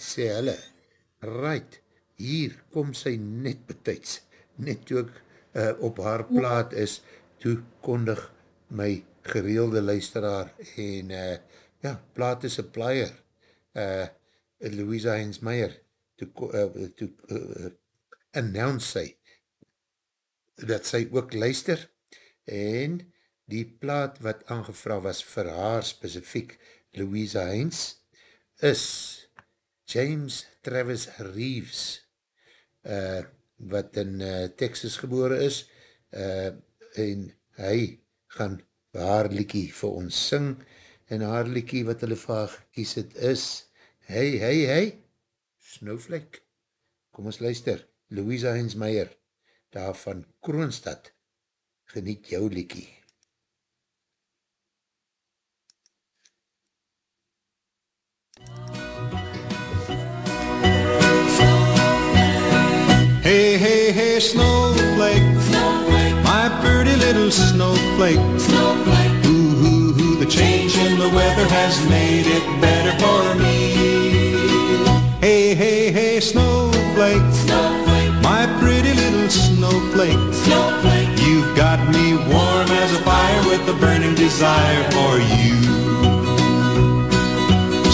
Sê hulle, right, hier kom sy net betijds, net toe ek uh, op haar plaat is, toe kondig my gereelde luisteraar en uh, ja, plaat is supplier, uh, Louisa Hens Meyer, toe, uh, toe uh, announce sy, dat sy ook luister, en die plaat wat aangevra was vir haar specifiek, Louisa Hens, is James Travis Reeves, uh, wat in uh, Texas gebore is, uh, en hy gaan haar liekie vir ons sing, en haar liekie wat hulle vir haar gekies het is, hey, hey, hey, Snowflake, kom ons luister, Louisa Hensmeier, daar van Kroonstad, geniet jou liekie. Hey, snowflake, snowflake, my pretty little snowflake. snowflake. Ooh, ooh, ooh, the change in the weather has made it better for me. Hey, hey, hey, snowflake, snowflake, my pretty little snowflake. snowflake. You've got me warm as a fire with a burning desire for you.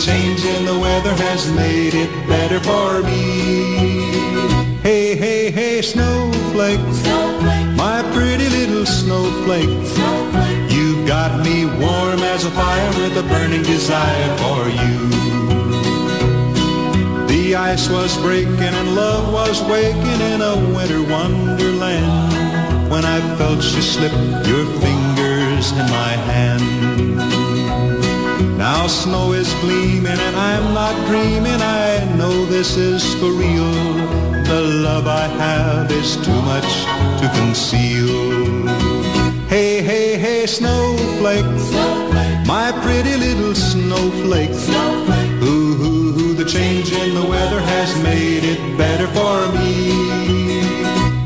Change in the weather has made it better for me. Hey, hey, hey, snowflake, snowflake, my pretty little snowflake, snowflake. You've got me warm as a fire with a burning desire for you. The ice was breaking and love was waking in a winter wonderland when I felt you slip your fingers in my hand. Now snow is gleaming and I'm not dreaming. I know this is for real. The love I have is too much to conceal. Hey, hey, hey, snowflake, snowflake, my pretty little snowflake, snowflake. Ooh, ooh, ooh, the change in the weather has made it better for me.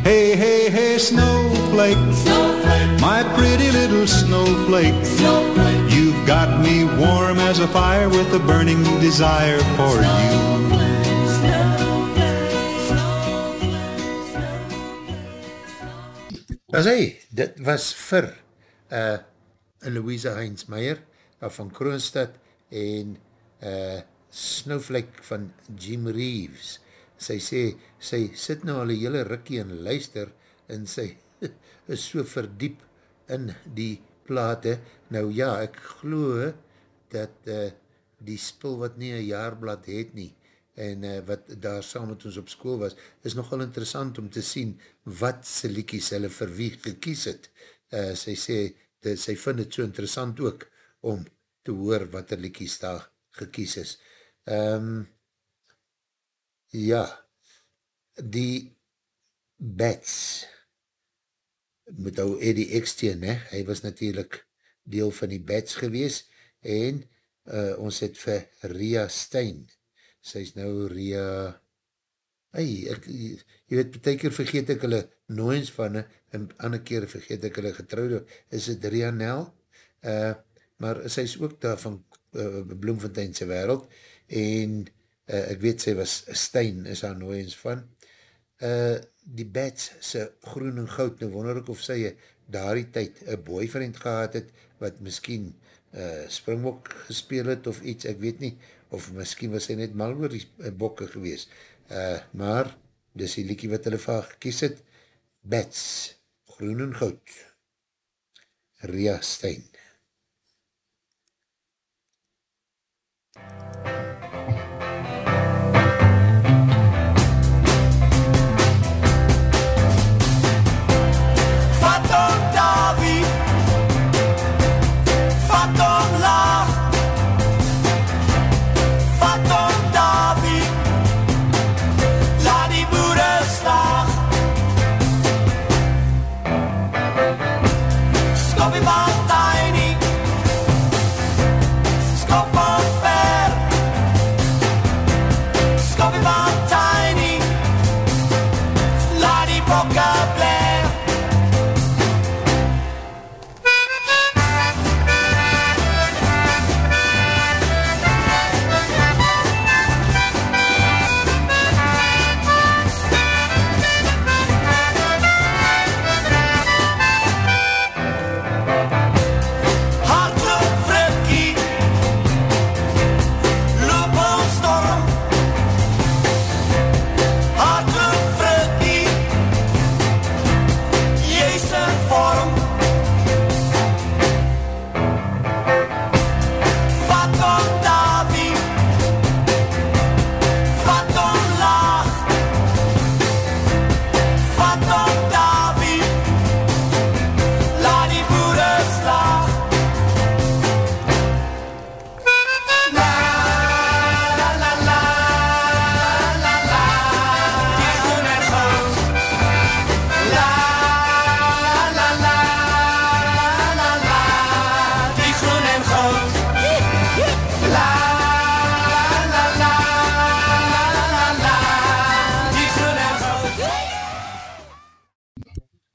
Hey, hey, hey, snowflake, snowflake, my pretty little snowflake, snowflake. Got me warm as a fire with a burning desire for you. As hy, dit was vir uh, Louisa Heinz Meyer van Kroonstad en uh, Snowflake van Jim Reeves. Sy sê, sy sit nou al die hele rikkie en luister en sy [LAUGHS] is so verdiep in die plate. Nou ja, ek glo dat uh, die spul wat nie een jaarblad het nie, en uh, wat daar saam met ons op school was, is nogal interessant om te sien wat sy liekies hulle vir wie gekies het. Uh, sy sê, dat sy vind het so interessant ook om te hoor wat er liekies daar gekies is. Um, ja, die Bats, moet ou Eddie Eksteen, he, hy was natuurlijk deel van die Bats gewees, en uh, ons het vir Ria Stein, sy is nou Ria, hey, ek, jy weet, betek keer vergeet ek hulle nooiens van, en ander keer vergeet ek hulle getrouwde, is het Ria Nel, uh, maar sy is ook daar van uh, Bloemfonteinse wereld, en uh, ek weet, sy was Stein, is haar nooiens van, uh, die Bats, sy groen en goud, nou wonder ek of sy daar die tyd een boyfriend gehad het, wat miskien uh, springbok gespeel het, of iets, ek weet nie, of miskien was hy net mal oor die eh, bokke gewees. Uh, maar, dis die liekie wat hulle vaag gekies het, Bats, Groen en Goud, Ria Stein. Fatto Davi,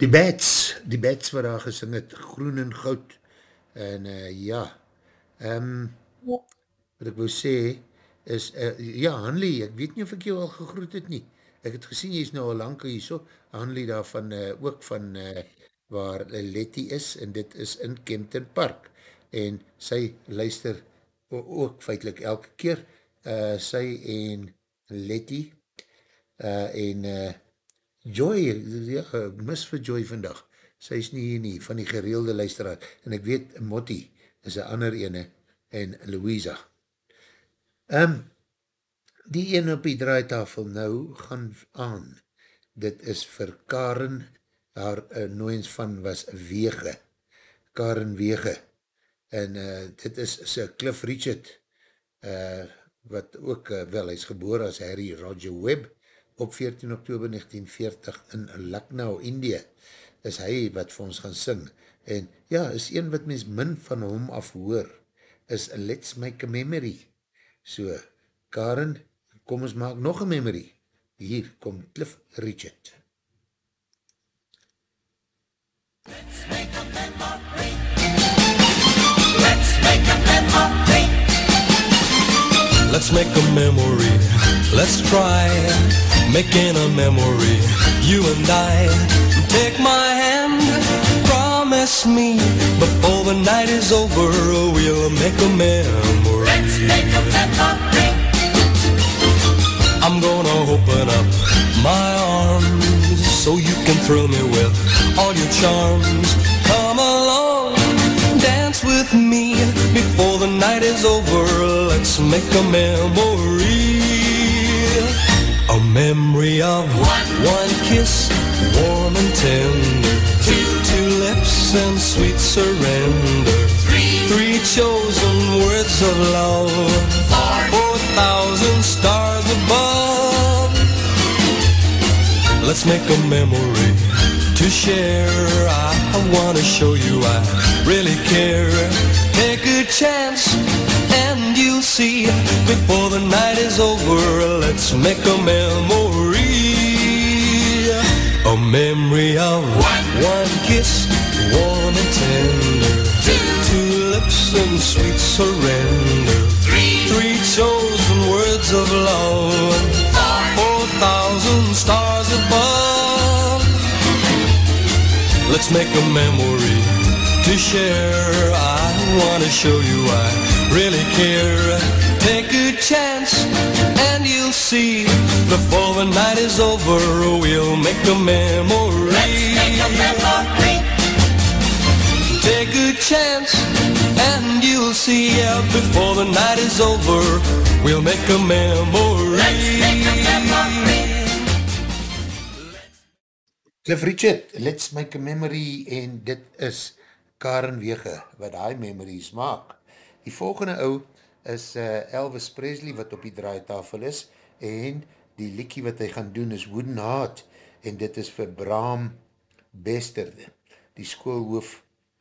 Die Bats, die Bats wat daar gesing het, groen en goud, en uh, ja, um, wat ek wil sê, is, uh, ja, Hanley, ek weet nie of ek jou al gegroet het nie, ek het gesien, jy is nou al lang hier so, Hanley daar van, uh, ook van, uh, waar Letty is, en dit is in Kempton Park, en sy luister ook feitlik elke keer, uh, sy en Letty, uh, en uh, Joy, ja, mis vir Joy vandag, sy is nie hier nie, van die gereelde luisteraar, en ek weet, Motti is een ander ene, en Louisa. Um, die ene op die draaitafel nou gaan aan, dit is vir Karen, haar uh, nooiens van was Wege, Karen Wege, en uh, dit is sy Cliff Richard, uh, wat ook, uh, wel, hy is geboor as Harry Roger Webb, op 14 oktober 1940 in Lucknow, India, is hy wat vir ons gaan sing. En ja, is een wat mens min van hom af hoor, is Let's Make a Memory. So, Karen, kom ons maak nog een memory. Hier kom Cliff Richard. Let's make a memory. Let's try making a memory. You and I. Take my hand. Promise me before the night is over, we'll make a memory. Let's make a memory. I'm gonna open up my arms so you can thrill me with all your charms. Come along, dance with me before the night is over. Let's make a memory. A memory of one, one kiss, warm and tender. Two, two lips and sweet surrender. Three, three chosen words of love. Four, four thousand stars above. Let's make a memory to share. I, I wanna show you I really care. Take a chance and you'll see before the night is over. Let's make a memory. A memory of one, one kiss, warm and tender. Two, two lips and sweet surrender. Three, three chosen words of love. Four, four thousand stars above. Let's make a memory to share. I wanna show you I really care. Take a chance and you'll see before the night is over we'll make a memory. Let's make a memory. Take a chance and you'll see yeah, before the night is over we'll make a memory. Let's make a memory. Cliff Richard, Let's Make a Memory, en dit is Karen Wege, wat die memories maak. Die volgende ou is uh, Elvis Presley, wat op die draaitafel is, en die liekie wat hy gaan doen is Wooden Heart, en dit is vir Bram Bester, die schoolhoof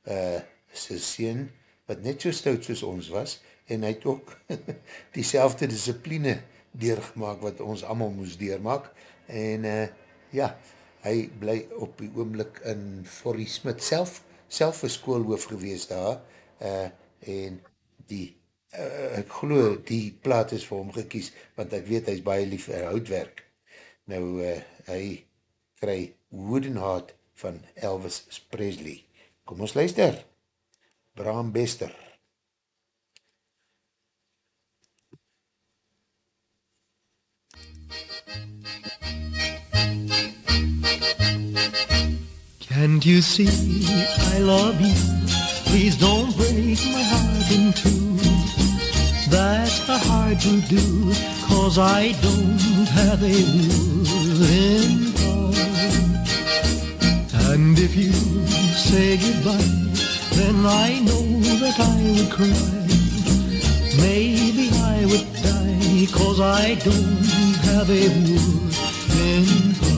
uh, sy sien, wat net so stout soos ons was, en hy het ook [LAUGHS] die selfde discipline deurgemaak wat ons allemaal moes deurmaak, en uh, ja, hy bly op die oomlik in Forrie Smit, self, self een schoolhoof gewees daar, uh, en die, uh, ek glo die plaat is vir hom gekies, want ek weet hy is baie lief vir houtwerk. Nou, uh, hy kry Wooden Heart van Elvis Presley. Kom ons luister. Bram Bester. Can't you see I love you? Please don't break my heart in two. That's hard to do, cause I don't have a heart. And if you say goodbye, then I know that I would cry. Maybe I would die, cause I don't have a wooden heart.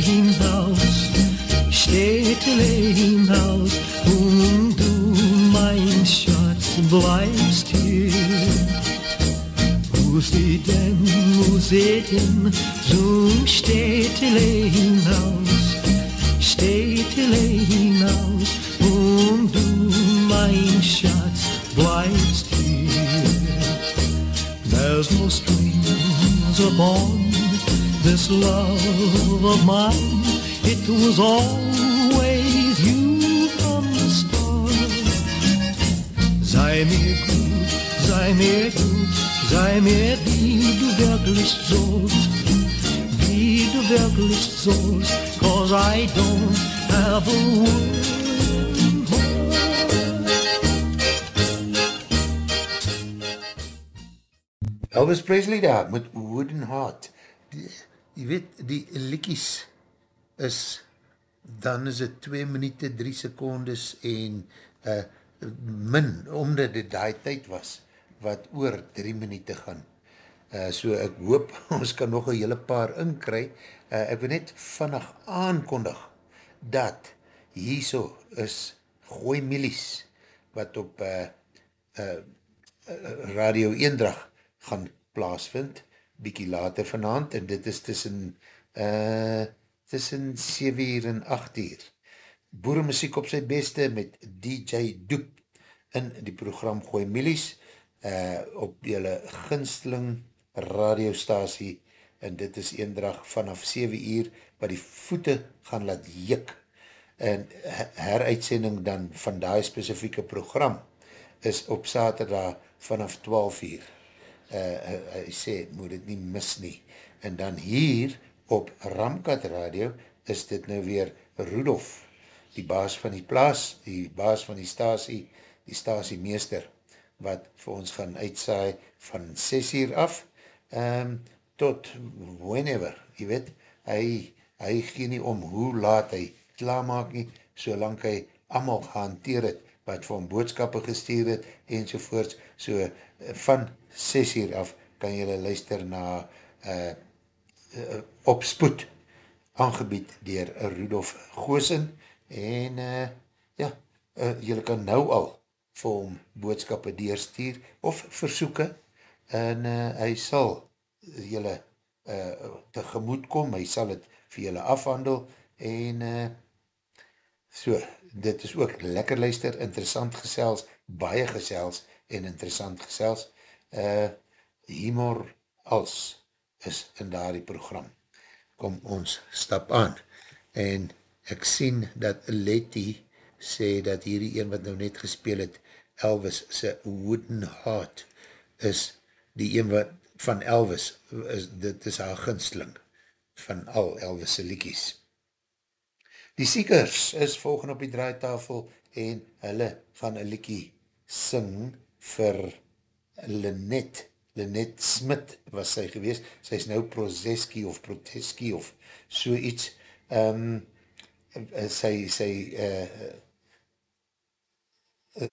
hinaus, Städtele hinaus, und du, mein Schatz, bleibst hier. Musiken, Musiken, zum Städtele hinaus, Städtele hinaus, und du, mein Schatz, bleibst hier. There's no strings upon this love of mine. It was always you from the start. Sei mir gut, sei mir gut, sei mir wie du wirklich sollst, wie du wirklich sollst, cause I don't have a wooden Elvis Presley daar, met Wooden Heart. Jy weet, die likkies is, dan is het 2 minute, 3 secondes en uh, min, omdat dit die tyd was, wat oor 3 minute gaan. Uh, so ek hoop, [LAUGHS] ons kan nog een hele paar inkry. Uh, ek wil net vannig aankondig, dat hierso is Gooi Milies, wat op uh, uh, Radio Eendrag gaan plaasvind, bykie later vanavond, en dit is tussen, uh, tussen 7 uur en 8 uur. Boeremuziek op sy beste met DJ Doep in die program Gooi Milies, uh, op jylle ginsteling radiostasie, en dit is eendrag vanaf 7 uur, wat die voete gaan laat jik, en heruitsending dan van die specifieke program, is op saterdag vanaf 12 uur uh, hy sê, moet dit nie mis nie. En dan hier op Ramkat Radio is dit nou weer Rudolf, die baas van die plaas, die baas van die stasie, die stasiemeester, wat vir ons gaan uitsaai van 6 uur af, um, tot whenever, jy weet, hy, hy gee nie om hoe laat hy klaarmaak nie, solang hy allemaal gehanteer het, wat vir hom boodskappe gestuur het, enzovoorts, so van 6 uur af kan jylle luister na uh, uh, opspoed aangebied dier Rudolf Goosen en uh, ja, uh, jylle kan nou al vir hom boodskappe deurstuur of versoeken en uh, hy sal jylle uh, tegemoet kom, hy sal het vir jylle afhandel en uh, so, dit is ook lekker luister, interessant gesels, baie gesels en interessant gesels uh, humor als is in daar die program. Kom ons stap aan. En ek sien dat Letty sê dat hierdie een wat nou net gespeel het, Elvis se Wooden Heart, is die een wat van Elvis, is, dit is haar ginsteling van al Elvis se liekies. Die siekers is volgende op die draaitafel en hulle gaan een liekie sing vir Lynette, Lynette Smit was sy gewees, sy is nou Prozeski of Proteski of so iets, um, sy, sy uh, uh,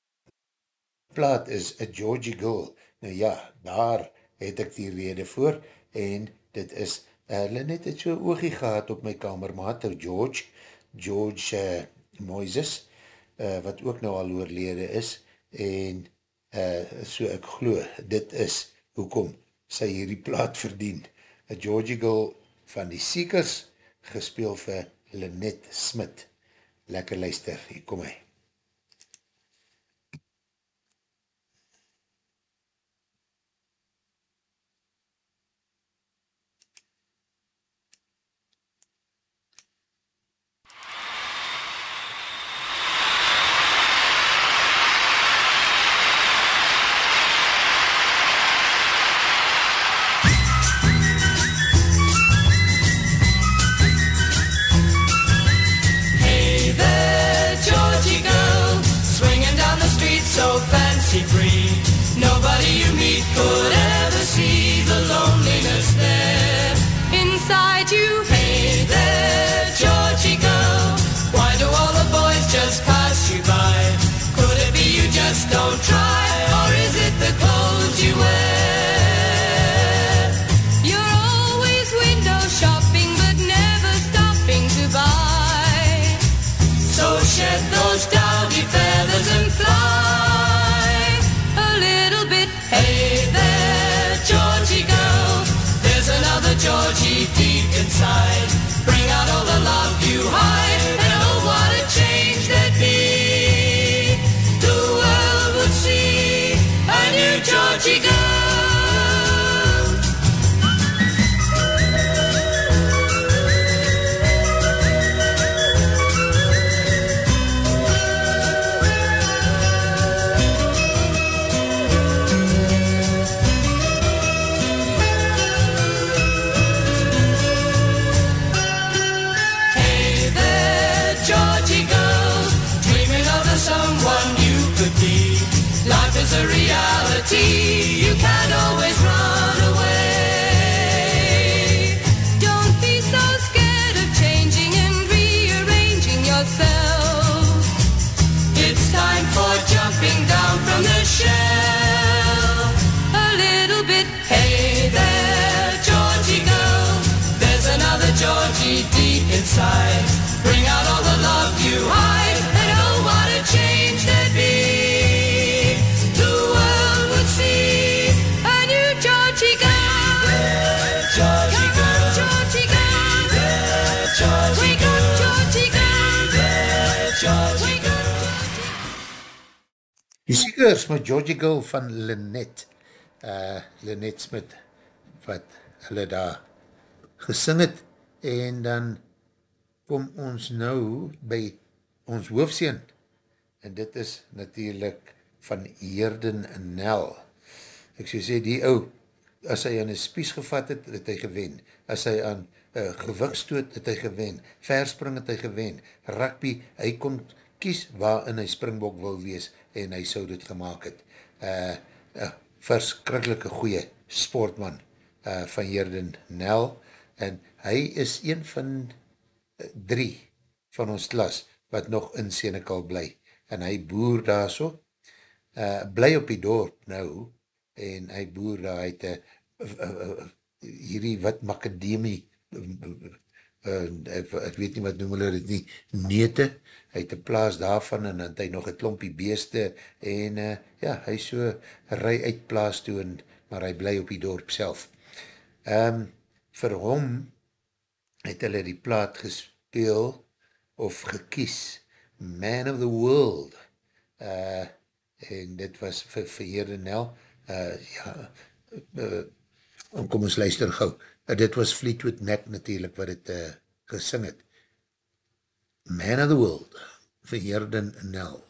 plaat is A Georgie Girl, nou ja, daar het ek die rede voor, en dit is, uh, Lynette het so oogie gehad op my kamermaat, George, George uh, Moises, uh, wat ook nou al oorlede is, en uh, so ek glo, dit is hoekom sy hierdie plaat [LAUGHS] verdien. A Georgie Girl van die Seekers, gespeel vir Lynette Smit. Lekker luister, hier kom hy. Seekers met Georgie Girl van Lynette, uh, Lynette Smit, wat hulle daar gesing het, en dan kom ons nou by ons hoofseen, en dit is natuurlijk van Heerden Nel. Ek so sê, die ou, as hy aan een spies gevat het, het hy gewen. As hy aan uh, gewikstoot, het hy gewen. Verspring het hy gewen. Rugby, hy kon kies waarin hy springbok wil wees, en hy sou dit gemaakt het. Uh, uh, verskrikkelike goeie sportman uh, van Heerden Nel, en hy is een van uh, drie van ons klas, wat nog in Senekal bly, en hy boer daar so, uh, bly op die dorp nou, en hy boer daar, het uh, uh, uh, hierdie wat makademie, uh, uh, ek weet nie wat noem hulle dit nie, nete, hy het een plaas daarvan, en dan hy nog een klompie beeste, en uh, ja, hy so ry uit plaas toe, en, maar hy bly op die dorp self. Um, vir hom het hulle die plaat gespeel, of gekies, Man of the World, uh, en dit was vir, vir Heerde Nel, uh, ja, uh, kom ons luister gauw, uh, dit was Fleetwood Mac natuurlijk wat het uh, gesing het. Man of the World vir Herden Nel.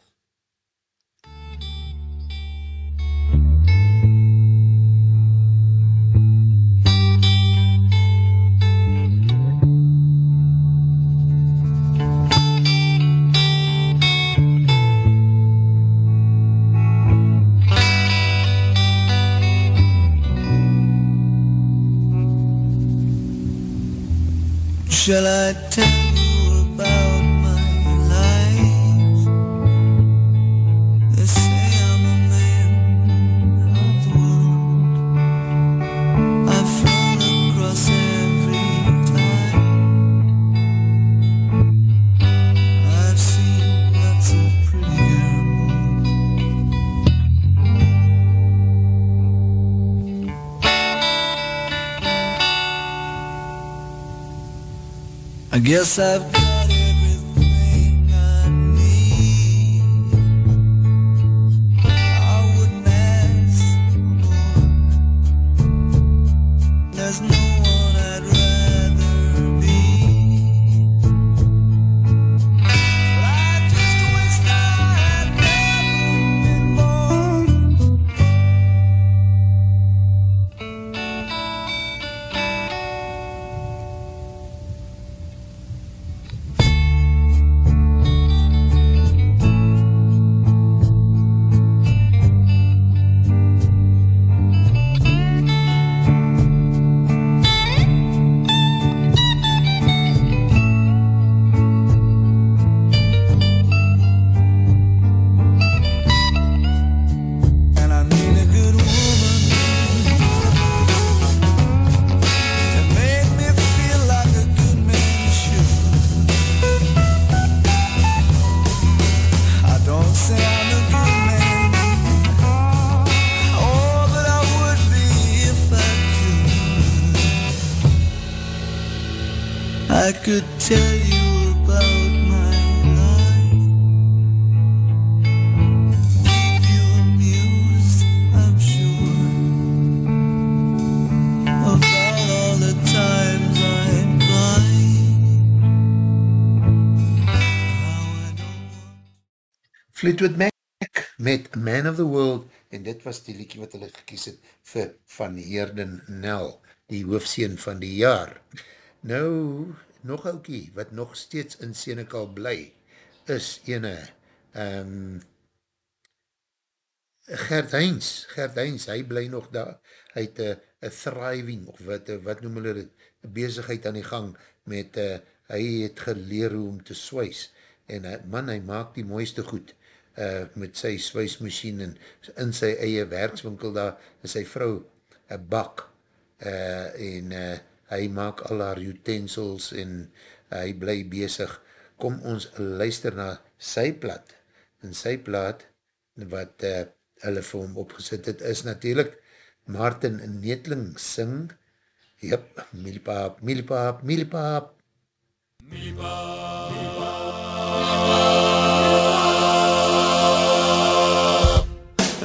Shall I tell I guess I've Fleetwood Mac met Man of the World en dit was die liedje wat hulle gekies het vir Van Heerden Nel, die hoofseen van die jaar. Nou, nog oukie, wat nog steeds in Senekal bly, is ene um, Gert Heins, Gert Heins, hy bly nog daar, hy het een thriving, of wat, eh, wat noem hulle dit, bezigheid aan die gang, met, uh, hy het geleer hoe om te swys, en uh, man, hy maak die mooiste goed, uh, met sy swysmachine, en in sy eie werkswinkel daar, is sy vrou, een bak, uh, en uh, hy maak al haar utensils, en uh, hy bly bezig, kom ons luister na sy plat, en sy plat, wat uh, hulle vir hom opgesit het, is natuurlijk Martin Netling sing, jyp, Mielipaap, Mielipaap, Mielipaap.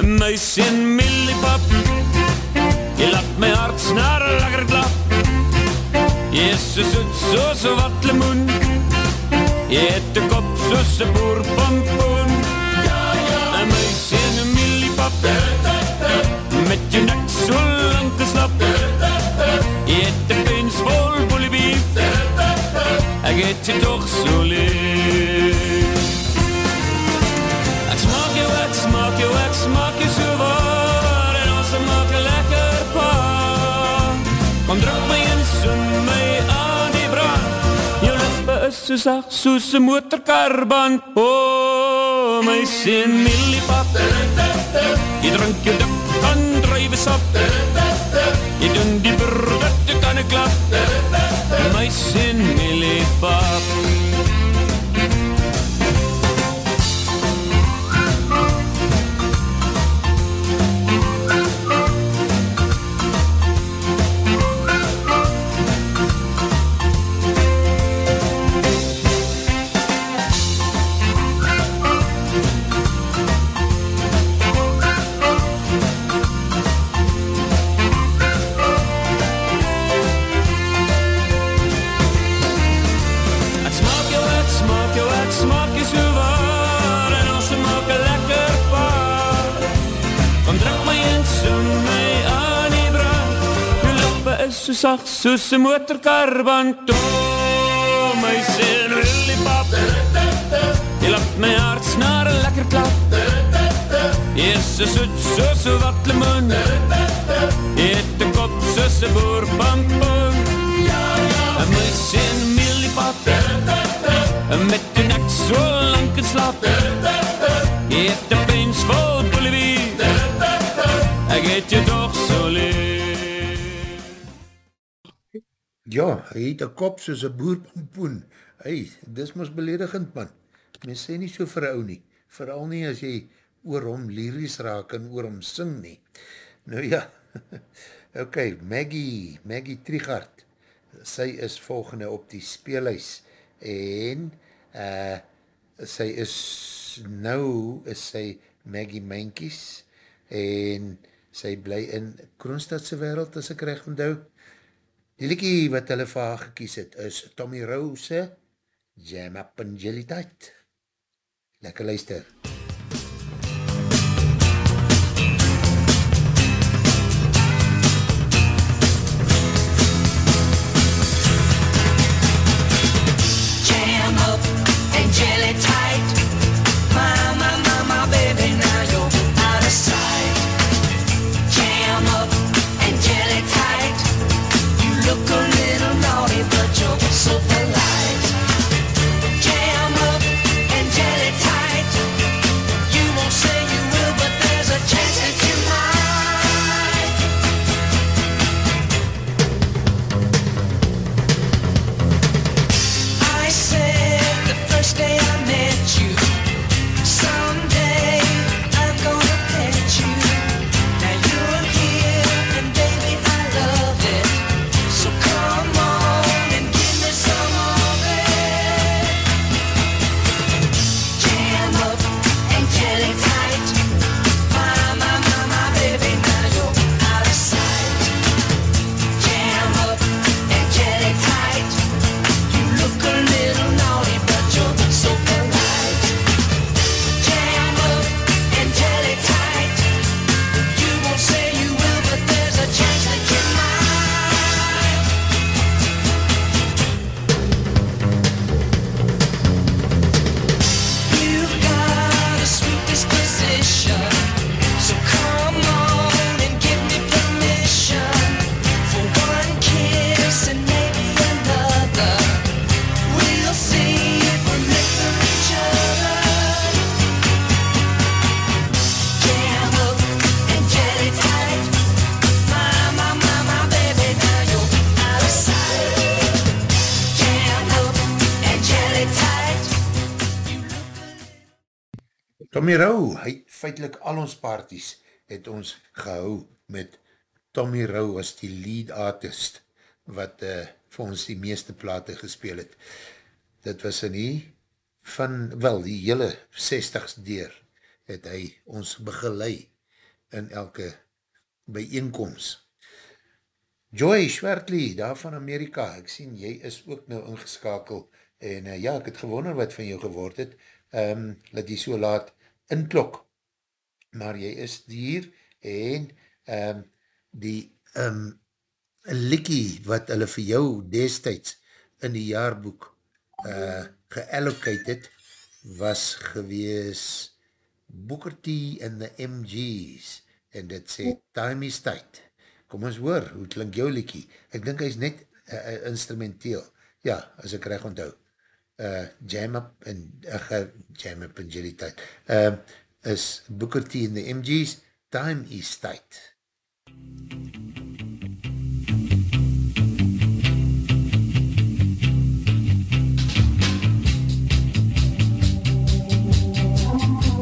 Muis en millipap. Je laat my hart snarre lekker klap Je is so soet soos wat limoen Je het de kop soos een boerpampoen Een muis en een millipap. Met je nek so lang te slap Je het de pens vol boeliebief Ek het je toch so lief so zacht soos een motorkarband Oh, my sien milliepap Je drink jou dik van druivensap Je doen die brudde kan ek klap. My sien milliepap so sag soos 'n motorkar want toe. My sin really pop Jy laat my hart snar lekker klap. Jesus so so so wat lemon Jy het 'n kop soos 'n boer bamboe Ja ja my sin really pop Met 'n nek so lank en slap Jy het 'n Ja, hy het een kop soos een boerpompoen. Hey, dis mos beledigend man. Mens sê nie so vir ou nie. Vooral nie as jy oor hom lyries raak en oor hom sing nie. Nou ja, [LAUGHS] ok, Maggie, Maggie Triegard. Sy is volgende op die speelhuis en uh, sy is nou is sy Maggie Mankies en sy bly in Kroonstadse wereld as ek recht onthou. Die liekie wat hulle vir haar gekies het is Tommy Rose Jam Up in Jelly Tight. Lekker luister. Jam al ons parties het ons gehou met Tommy Rowe as die lead artist wat uh, vir ons die meeste plate gespeel het. Dit was in die van, wel, die hele 60s deur het hy ons begelei in elke bijeenkomst. Joy Schwertley, daar van Amerika, ek sien, jy is ook nou ingeskakel, en uh, ja, ek het gewonder wat van jou geword het, um, dat jy so laat inklok, maar jy is hier, en um, die um, likkie wat hulle vir jou destijds in die jaarboek uh, geallocate het, was gewees Booker T and the MG's, en dit sê, time is tight. Kom ons hoor, hoe klink jou likkie? Ek dink hy is net uh, uh, instrumenteel. Ja, as ek reg onthou. Uh, jam up en, uh, jam up en jelly tight. Uh, is Booker T and the MG's, time is tight.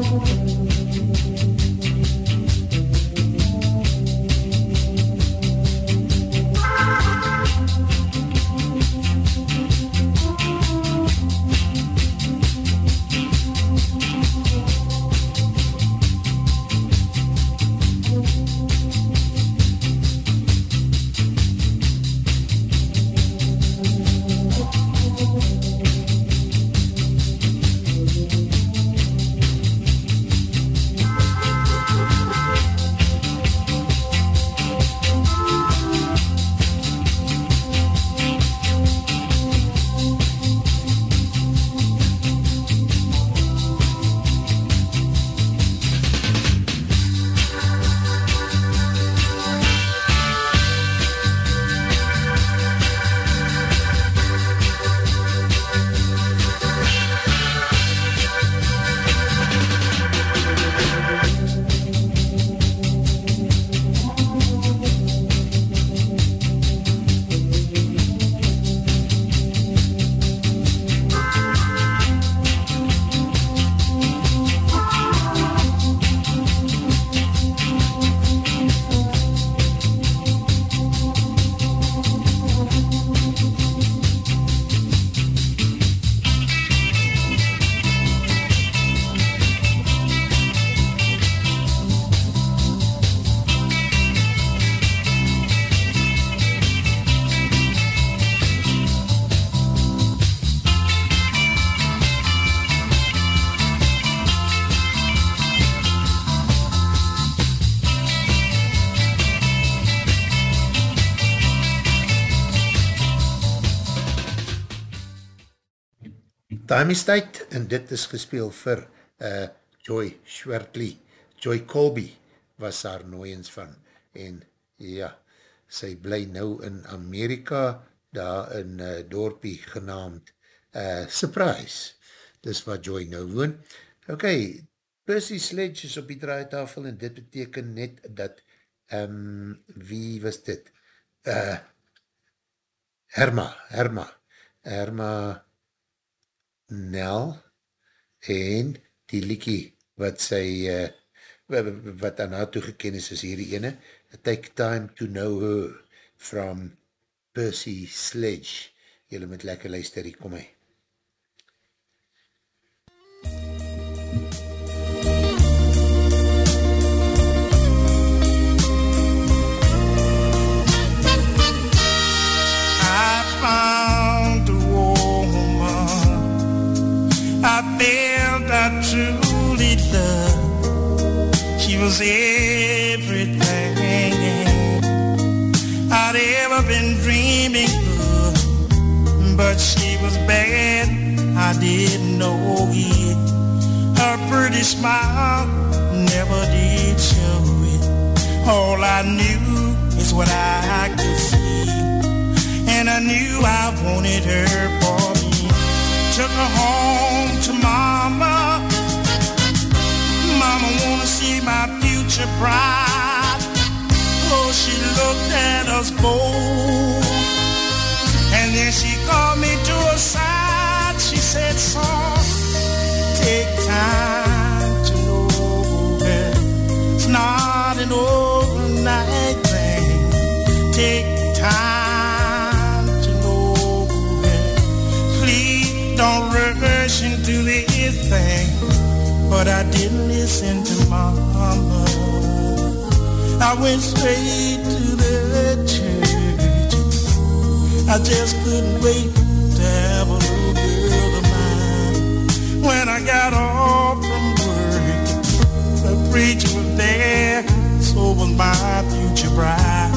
Jam Time is tyd en dit is gespeel vir uh, Joy Schwertley. Joy Colby was haar nooiens van en ja, sy bly nou in Amerika daar in uh, dorpie genaamd uh, Surprise. Dis wat Joy nou woon. Ok, Percy Sledge is op die draaitafel en dit beteken net dat um, wie was dit? Uh, Herma, Herma, Herma Nel en die liekie wat sy uh, wat aan haar toegeken is is hierdie ene. Take Time to Know Her from Percy Sledge. Jylle met lekker luister, hier kom hy felt I truly loved. She was everything I'd ever been dreaming of. But she was bad, I didn't know it. Her pretty smile never did show it. All I knew is what I could see. And I knew I wanted her for. Took her home to mama. Mama wanna see my future bride. Oh, she looked at us both. And then she called me to her side. She said, son, take time to know her. It's not an overnight thing. Take time don't rush into this. But I didn't listen to my mama. I went straight to the church. I just couldn't wait to have a little girl of mine. When I got off from work, the preacher was there, so was my future bride.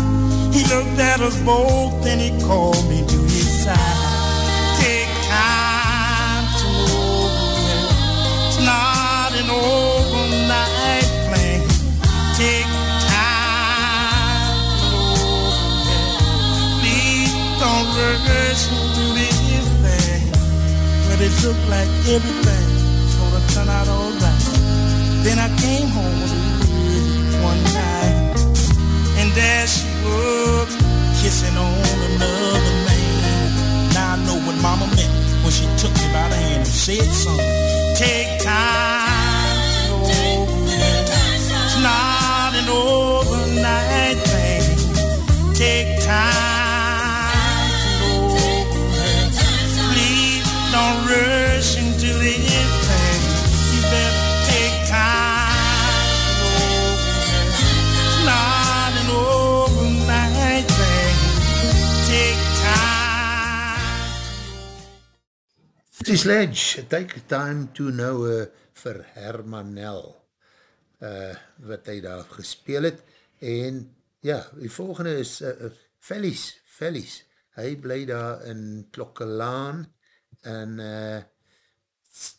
He looked at us both and he called me to his side. Overnight fling. Take time. Please don't rush into this thing. But it like gonna turn out alright. Then I came home one night, and there she was, kissing on another man. Now I know what mama meant when she took me by the hand and said something. Take time Die Sledge, Take Time to Know Her vir Hermanel, uh, wat hy daar gespeel het, en ja, die volgende is uh, Fellies, Fellies, hy bly daar in Klokkelaan, en uh,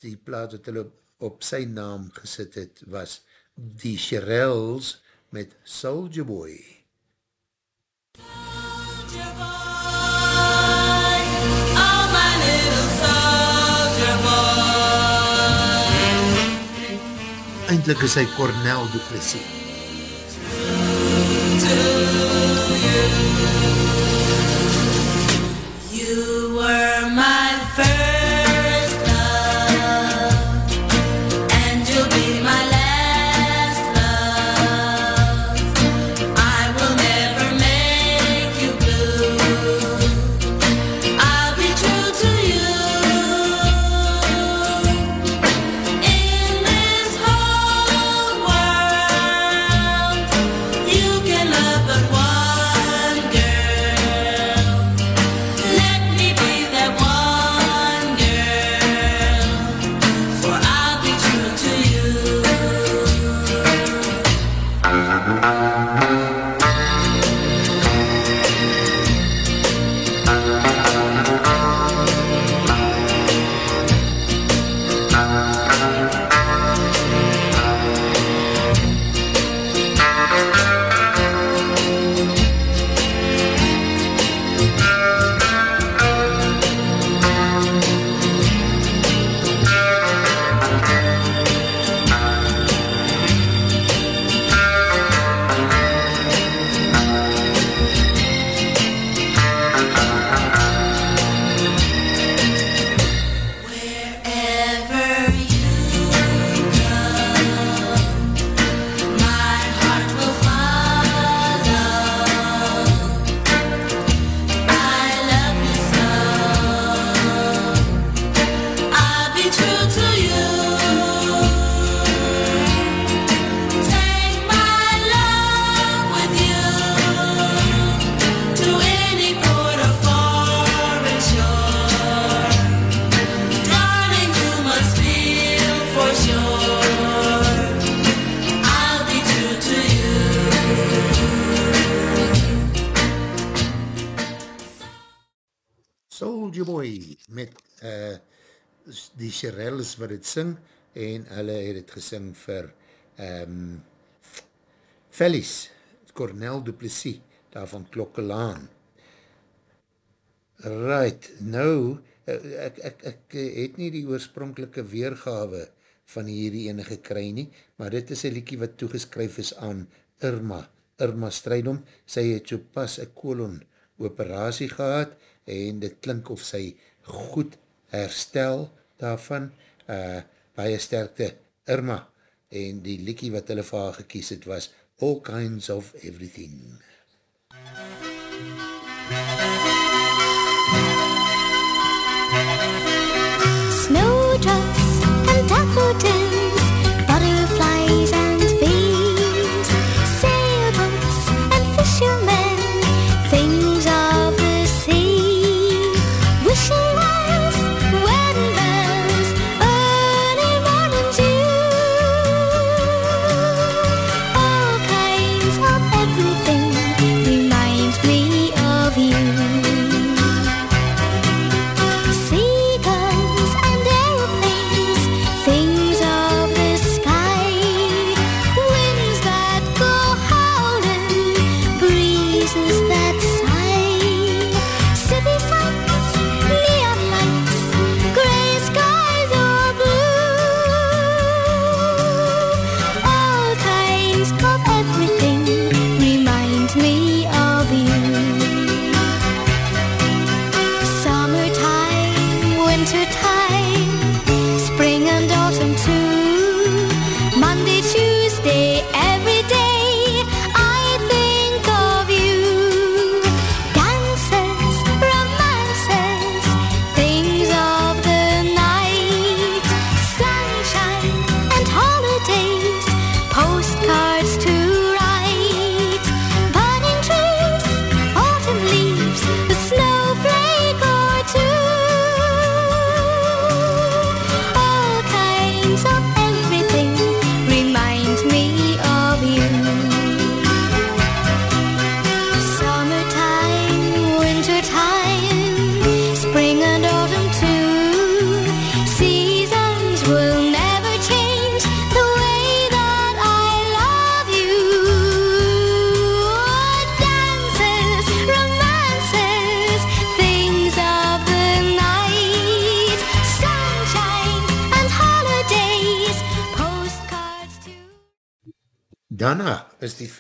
die plaat wat hulle op, op sy naam gesit het, was die Shirelles met Soulja Boy. Eindelijk is hy Cornel Duplessis. You die Shirelles wat het sing en hulle het het gesing vir um, Fellies, Cornel Duplessis, daar van Klokkelaan. Right, nou, ek, ek, ek het nie die oorspronkelike weergawe van hierdie ene gekry nie, maar dit is een liekie wat toegeskryf is aan Irma, Irma Strijdom. Sy het so pas een kolon operatie gehad en dit klink of sy goed herstel daarvan, uh, baie sterkte Irma en die liekie wat hulle vir haar gekies het was All Kinds of Everything. Snowdrops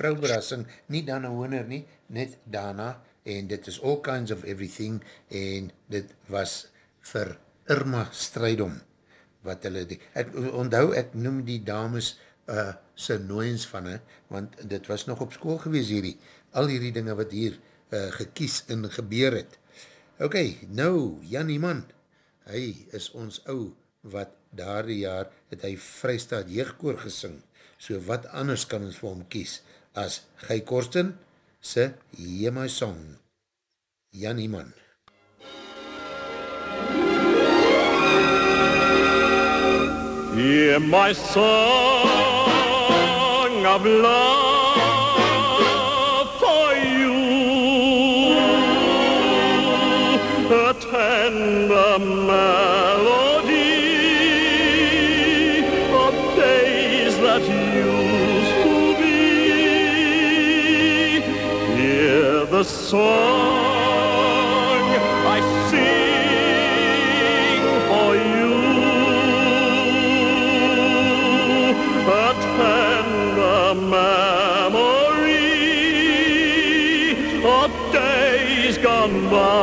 vrouwberassing, nie Dana Hooner nie, net Dana, en dit is all kinds of everything, en dit was vir Irma Strijdom, wat hulle die, ek, onthou ek noem die dames uh, sy nooiens van he, want dit was nog op school gewees hierdie, al hierdie dinge wat hier uh, gekies en gebeur het. Ok, nou, Jan Iman, hy is ons ou, wat daar die jaar het hy Vrystaat Jeugkoor gesing, so wat anders kan ons vir hom kies, as Guy Korsten, Hear My Song. Jan Iman. Hear my song of love for you, a tender melody the song I sing for you. A tender memory of days gone by.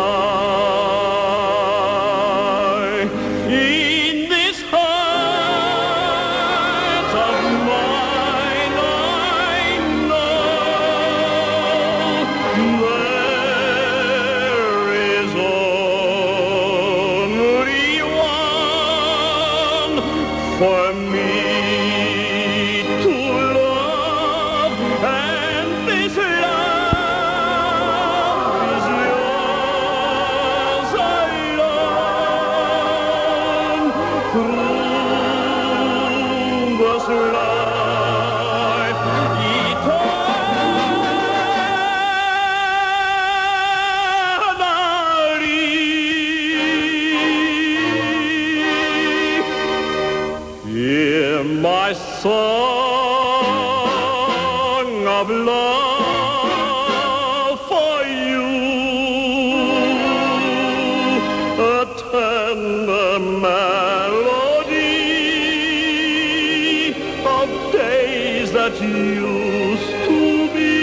Of days that used to be.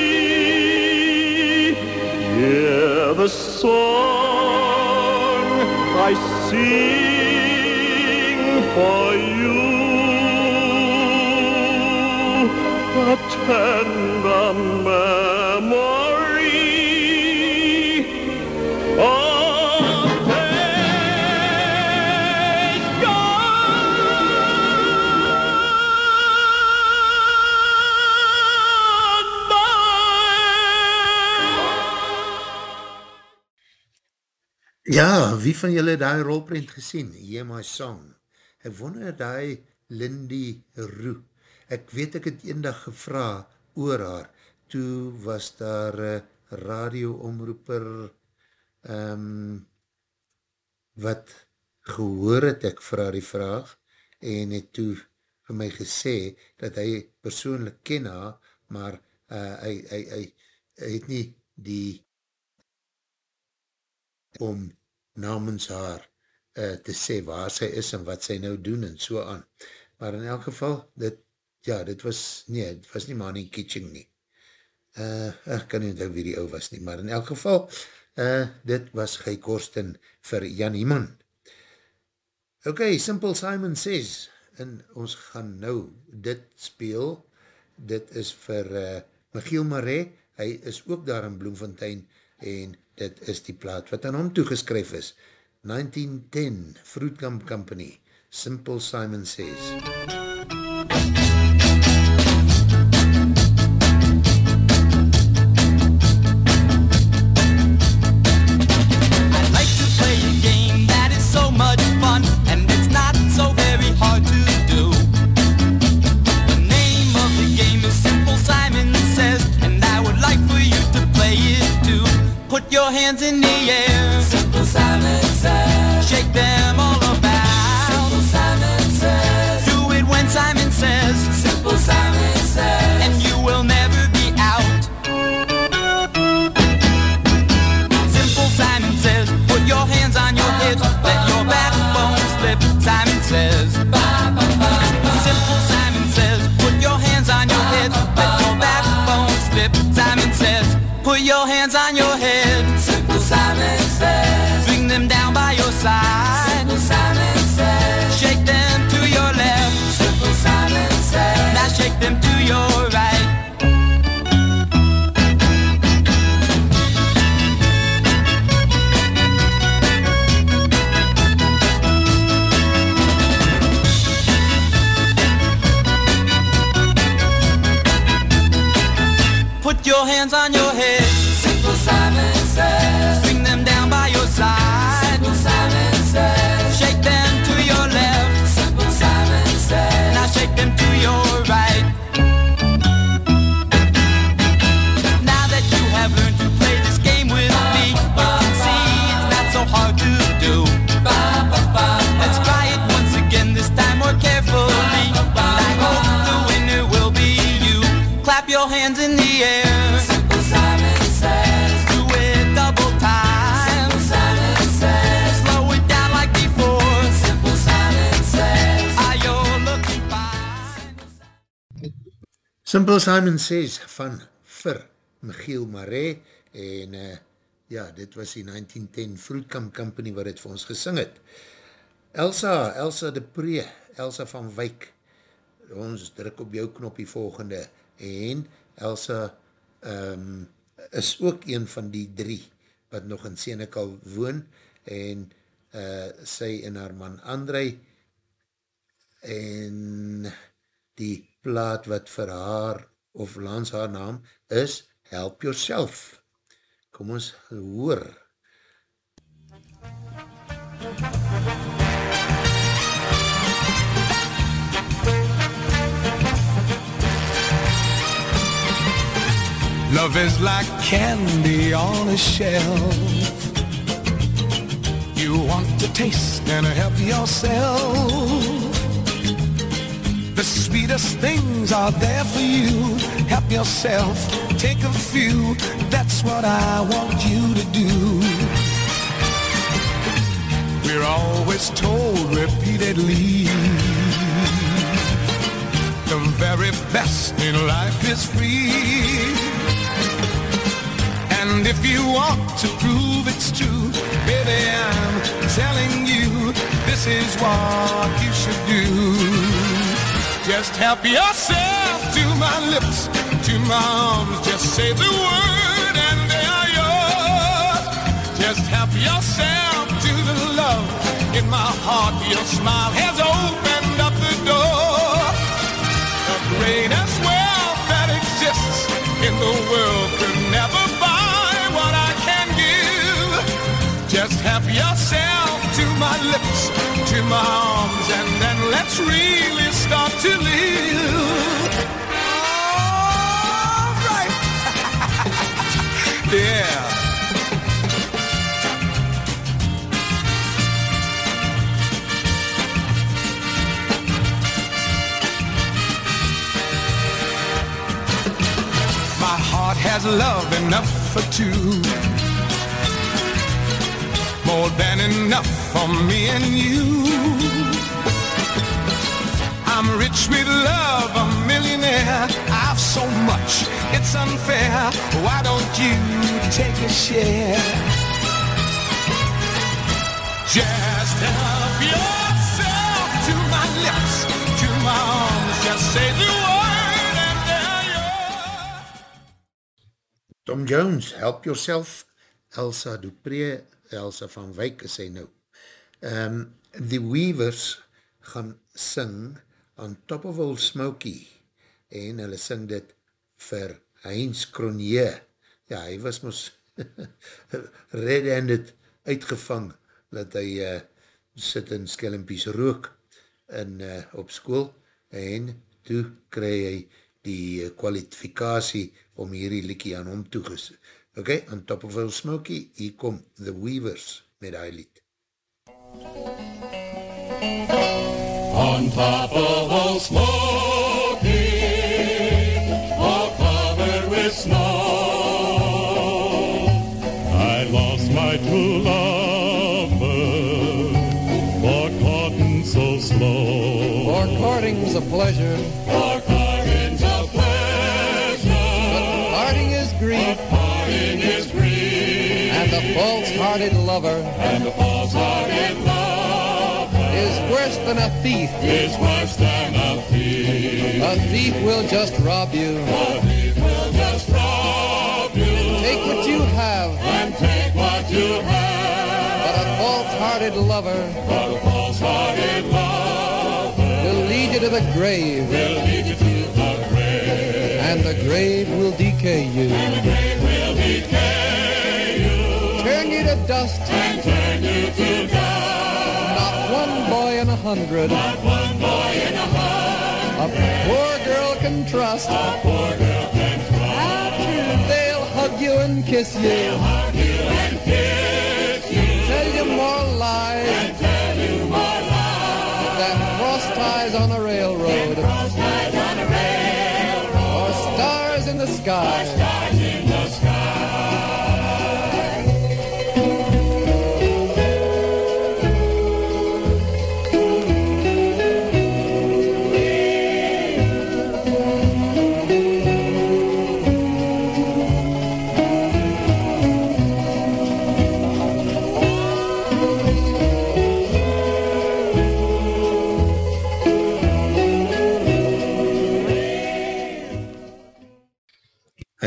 Hear the song I sing for you, a tender memory Ja, [CLEARS THROAT] wie van julle die rolprint gesien? Hear My Song. Ek wonder die Lindy Roe. Ek weet ek het eendag gevra oor haar. Toe was daar uh, radioomroeper um, wat gehoor het ek vir haar die vraag en het toe vir my gesê dat hy persoonlik ken haar, maar uh, hy, hy, hy, hy het nie die om namens haar uh, te sê waar sy is en wat sy nou doen en so aan. Maar in elk geval, dit, ja, dit was, nee, het was nie Manny Kitching nie. Uh, ek kan nie onthou wie die ou was nie, maar in elk geval, uh, dit was Guy Korsten vir Jan Iman. Ok, Simple Simon says, en ons gaan nou dit speel, dit is vir uh, Michiel Marais, hy is ook daar in Bloemfontein, en dit is die plaat wat aan hom toegeskryf is. 1910, Fruitkamp Company, Simple Simon Says. I'd hands on your head. Simple Simon says. Bring them down by your side. Simple Simon says. Shake them to your left. Simple Simon says. Now shake them to your right. Now that you have learned to play this game with me, you can see it's not so hard to do. Let's try it once again, this time more carefully. I hope the winner will be you. Clap your hands in Simple Simon Says van vir Michiel Marais en uh, ja, dit was die 1910 Fruitkamp Company wat het vir ons gesing het. Elsa, Elsa de Pree, Elsa van Wyk, ons druk op jou knopie volgende en Elsa um, is ook een van die drie wat nog in Senekal woon en uh, sy en haar man André en die plaat wat vir haar of lands haar naam is Help Yourself. Kom ons hoor. Love is like candy on a shelf. You want to taste and help yourself. The sweetest things are there for you. Help yourself, take a few. That's what I want you to do. We're always told repeatedly the very best in life is free. And if you want to prove it's true, baby, I'm telling you, this is what you should do. Just help yourself to my lips, to my arms, just say the word and they are yours. Just help yourself to the love in my heart, your smile has opened up the door. The greatest wealth that exists in the world could never buy what I can give. Just help yourself to my lips, to my arms, and let's really start to live. All right. [LAUGHS] yeah. My heart has love enough for two. More than enough for me and you. I'm rich with love, a millionaire. I've so much, it's unfair. Why don't you take a share? Just help yourself to my lips, to my arms. Just say the word and there you Tom Jones, Help Yourself, Elsa Dupree, Elsa van Wyk is sy nou. Um, die Weavers gaan sing on Top of Old Smoky en hulle sing dit vir Heinz Cronje. Ja, hy was mos [LAUGHS] red-handed uitgevang dat hy uh, sit in skelmpies rook in, uh, op school en toe kry hy die uh, kwalifikatie om hierdie liekie aan hom toeges. Ok, on top of Old Smoky, hier kom The Weavers met hy lied. On top of Old Smoky, all covered with snow, I lost my true lover for courting so slow. For courting's a pleasure, For courting's a pleasure, but parting is grief, parting is grief, and the false-hearted lover. And the false-hearted lover worse than a thief. is worse than a thief. A thief will just rob you, A thief will just rob you take what you have, and take what you have. but a false-hearted lover But a false-hearted lover will lead you to the grave, will lead you to the grave. and the grave will decay you, And the grave will decay you turn you to dust. and turn you to dust. Hundred, Not one boy in a hundred, a poor girl can trust. a poor girl can trust. They'll hug you and kiss you, Hug you and kiss you tell you more lies and tell you more lies. than cross ties on a railroad Cross ties on a railroad, or stars in the sky.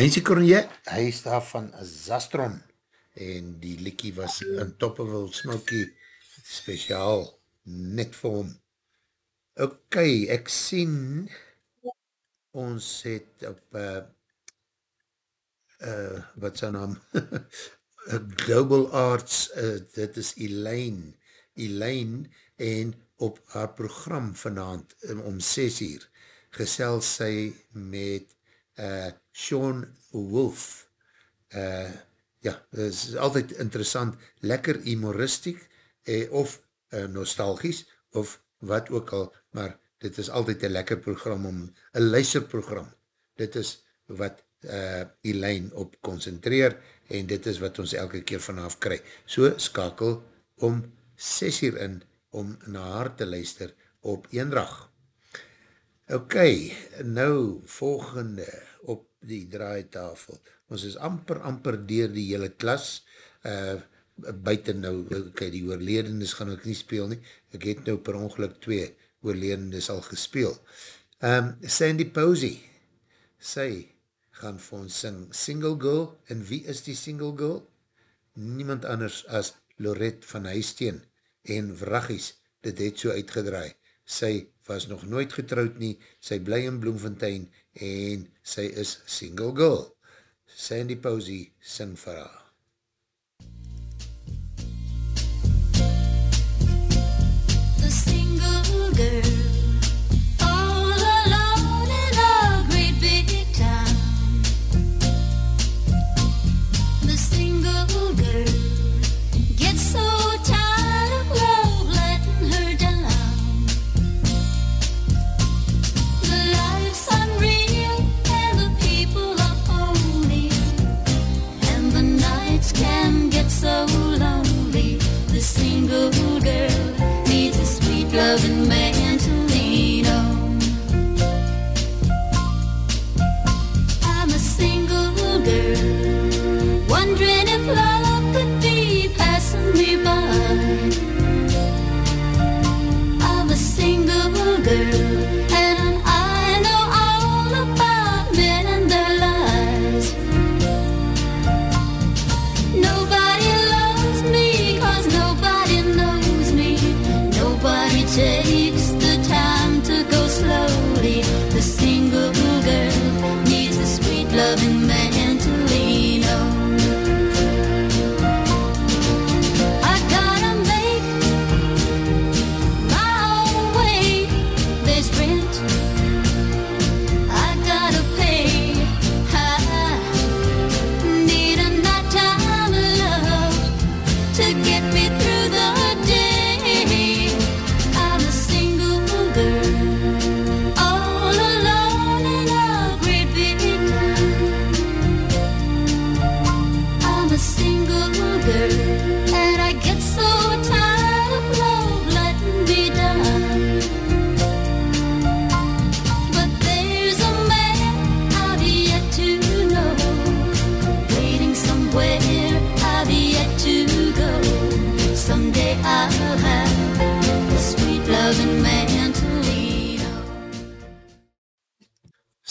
Heinzie Cornje, hy is daar van Zastron en die liekie was in Toppeville Smoky speciaal net vir hom. Ok, ek sien ons het op uh, uh, wat sy naam [LAUGHS] Global Arts, uh, dit is Elaine, Elaine en op haar program vanavond um, om 6 uur gesel sy met uh, Sean Wolf. Uh, ja, is altyd interessant, lekker humoristiek eh, of uh, nostalgisch of wat ook al, maar dit is altyd een lekker program om, een luisterprogram, dit is wat uh, Elaine op concentreer, en dit is wat ons elke keer vanaf kry. So skakel om 6 uur in, om na haar te luister op eendrag. Ok, nou volgende op die draaitafel. Ons is amper, amper dier die hele klas, uh, buiten nou, ok, die oorledendes gaan ek nie speel nie, ek het nou per ongeluk twee oorledendes al gespeel. Um, Sandy Posey, sy gaan vir ons sing Single Girl, en wie is die Single Girl? Niemand anders as Lorette van Huisteen, en Vragies, dit het so uitgedraai. Sy was nog nooit getrouwd nie, sy bly in Bloemfontein, en sy is Single Girl. Sandy Posey sing vir haar.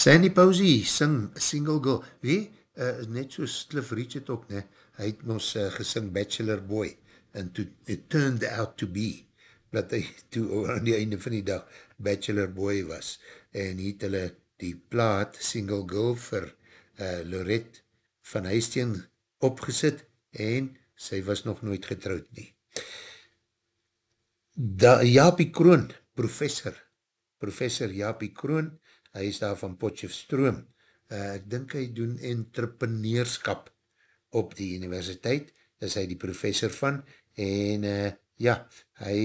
Sandy Posey sing Single Girl. Wie? Uh, net soos Cliff Richard ook, ne? Hy het ons uh, gesing Bachelor Boy en to, it turned out to be dat hy [LAUGHS] toe aan die einde van die dag Bachelor Boy was en hy het hulle die plaat Single Girl vir uh, Lorette van Huisteen opgesit en sy was nog nooit getrouwd nie. Da, Jaapie Kroon, professor, professor Jaapie Kroon, hy is daar van Potjefstroom, uh, ek dink hy doen entrepreneurskap op die universiteit, is hy die professor van, en uh, ja, hy,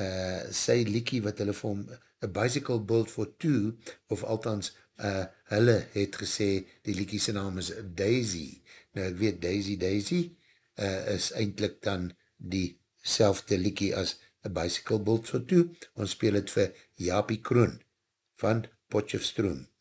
uh, sy liekie wat hulle vir hom, a bicycle built for two, of althans, uh, hulle het gesê, die liekie sy naam is Daisy, nou ek weet Daisy Daisy, uh, is eindelijk dan die selfde liekie as a bicycle built for two, ons speel het vir Jaapie Kroon, van Potjefstroom. Daisy,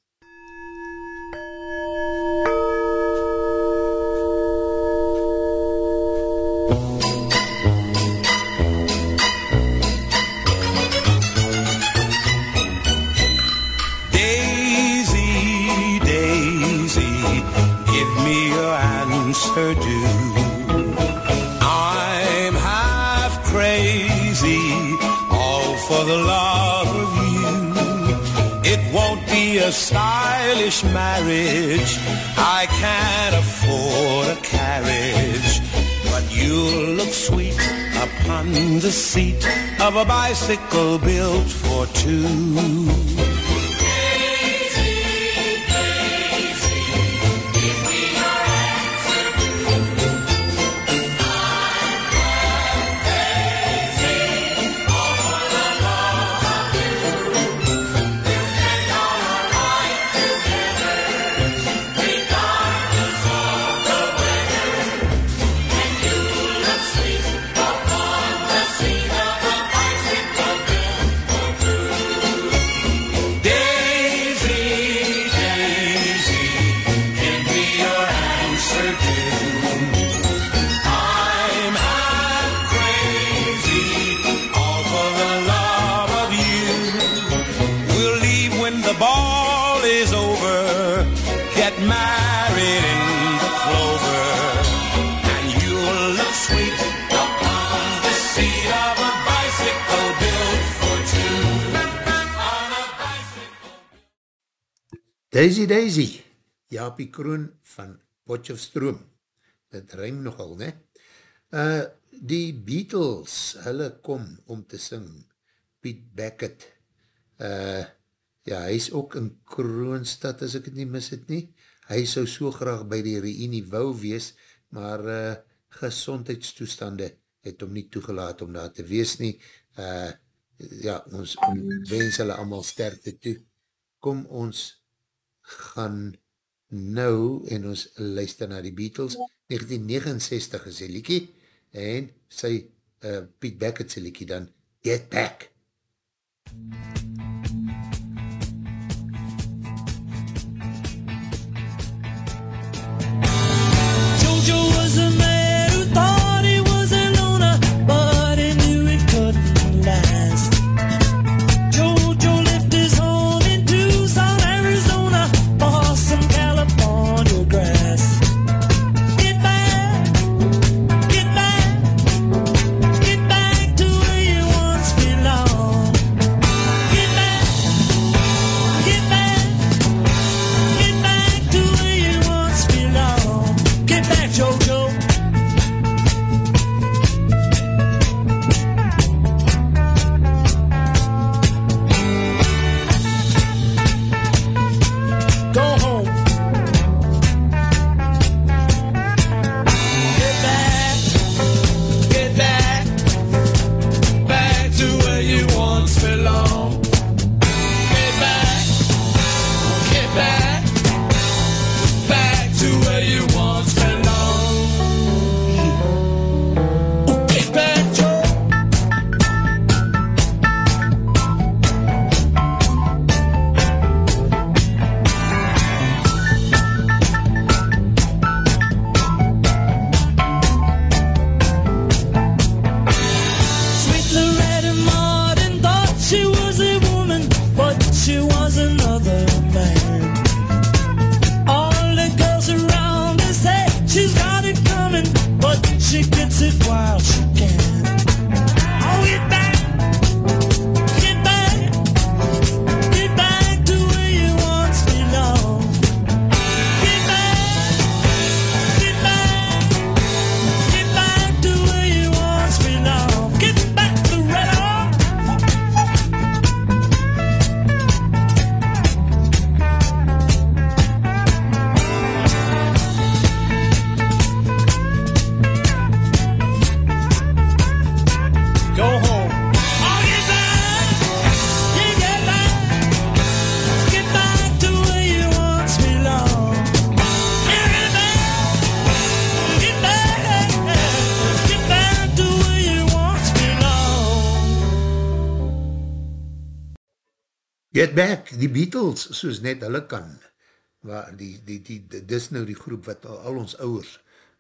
stylish marriage, I can't afford a carriage. But you'll look sweet upon the seat of a bicycle built for two. Daisy Daisy, Jaapie Kroon van Potjofstroom. Dit ruim nogal, ne? Uh, die Beatles, hulle kom om te sing. Piet Beckett, uh, ja, hy is ook in Kroonstad, as ek het nie mis het nie. Hy sou so graag by die reunie wou wees, maar uh, gezondheidstoestande het hom nie toegelaat om daar te wees nie. Uh, ja, ons wens hulle allemaal sterkte toe. Kom ons gaan nou en ons luister na die Beatles. 1969 is die liekie en sy uh, Piet Beckett sy liekie dan Get Back. Jojo Back, die Beatles, soos net hulle kan. Waar die, die, die, die, dis nou die groep wat al, al ons ouwers,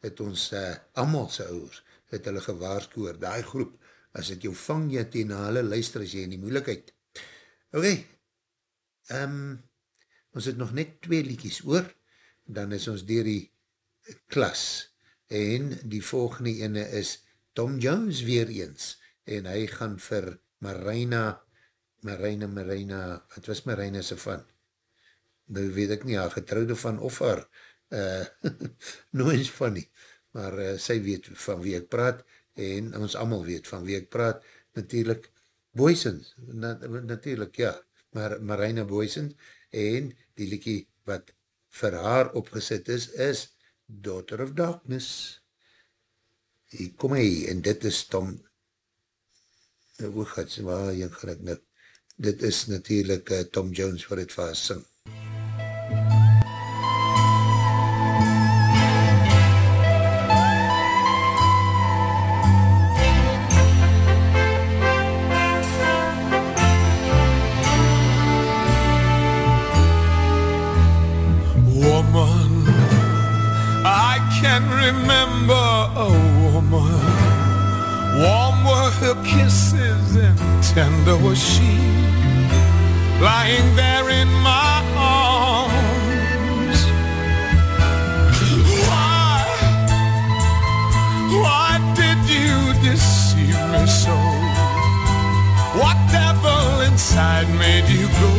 het ons, uh, amal sy ouwers, het hulle gewaarskoor, die groep, as het jou vang jy tegen hulle luister as jy in die moeilikheid. Ok, um, ons het nog net twee liedjes oor, dan is ons dier die klas, en die volgende ene is Tom Jones weer eens, en hy gaan vir Marina, Marina, Marina, wat was Marina se van? Nou weet ek nie, haar getrouwde van of haar, uh, [LAUGHS] nooit van nie, maar uh, sy weet van wie ek praat, en ons allemaal weet van wie ek praat, natuurlijk Boysens, na, natuurlijk ja, maar Marina Boysens, en die liekie wat vir haar opgesit is, is Daughter of Darkness. Hier kom hy, en dit is Tom, hoe gaat sy, waar jy gaan ek nou, dit is natuurlijk uh, Tom Jones wat het vir sing. Woman, I can remember a woman. Warm were her kisses and tender was she, lying there in my arms. Why, why did you deceive me so? What devil inside made you go?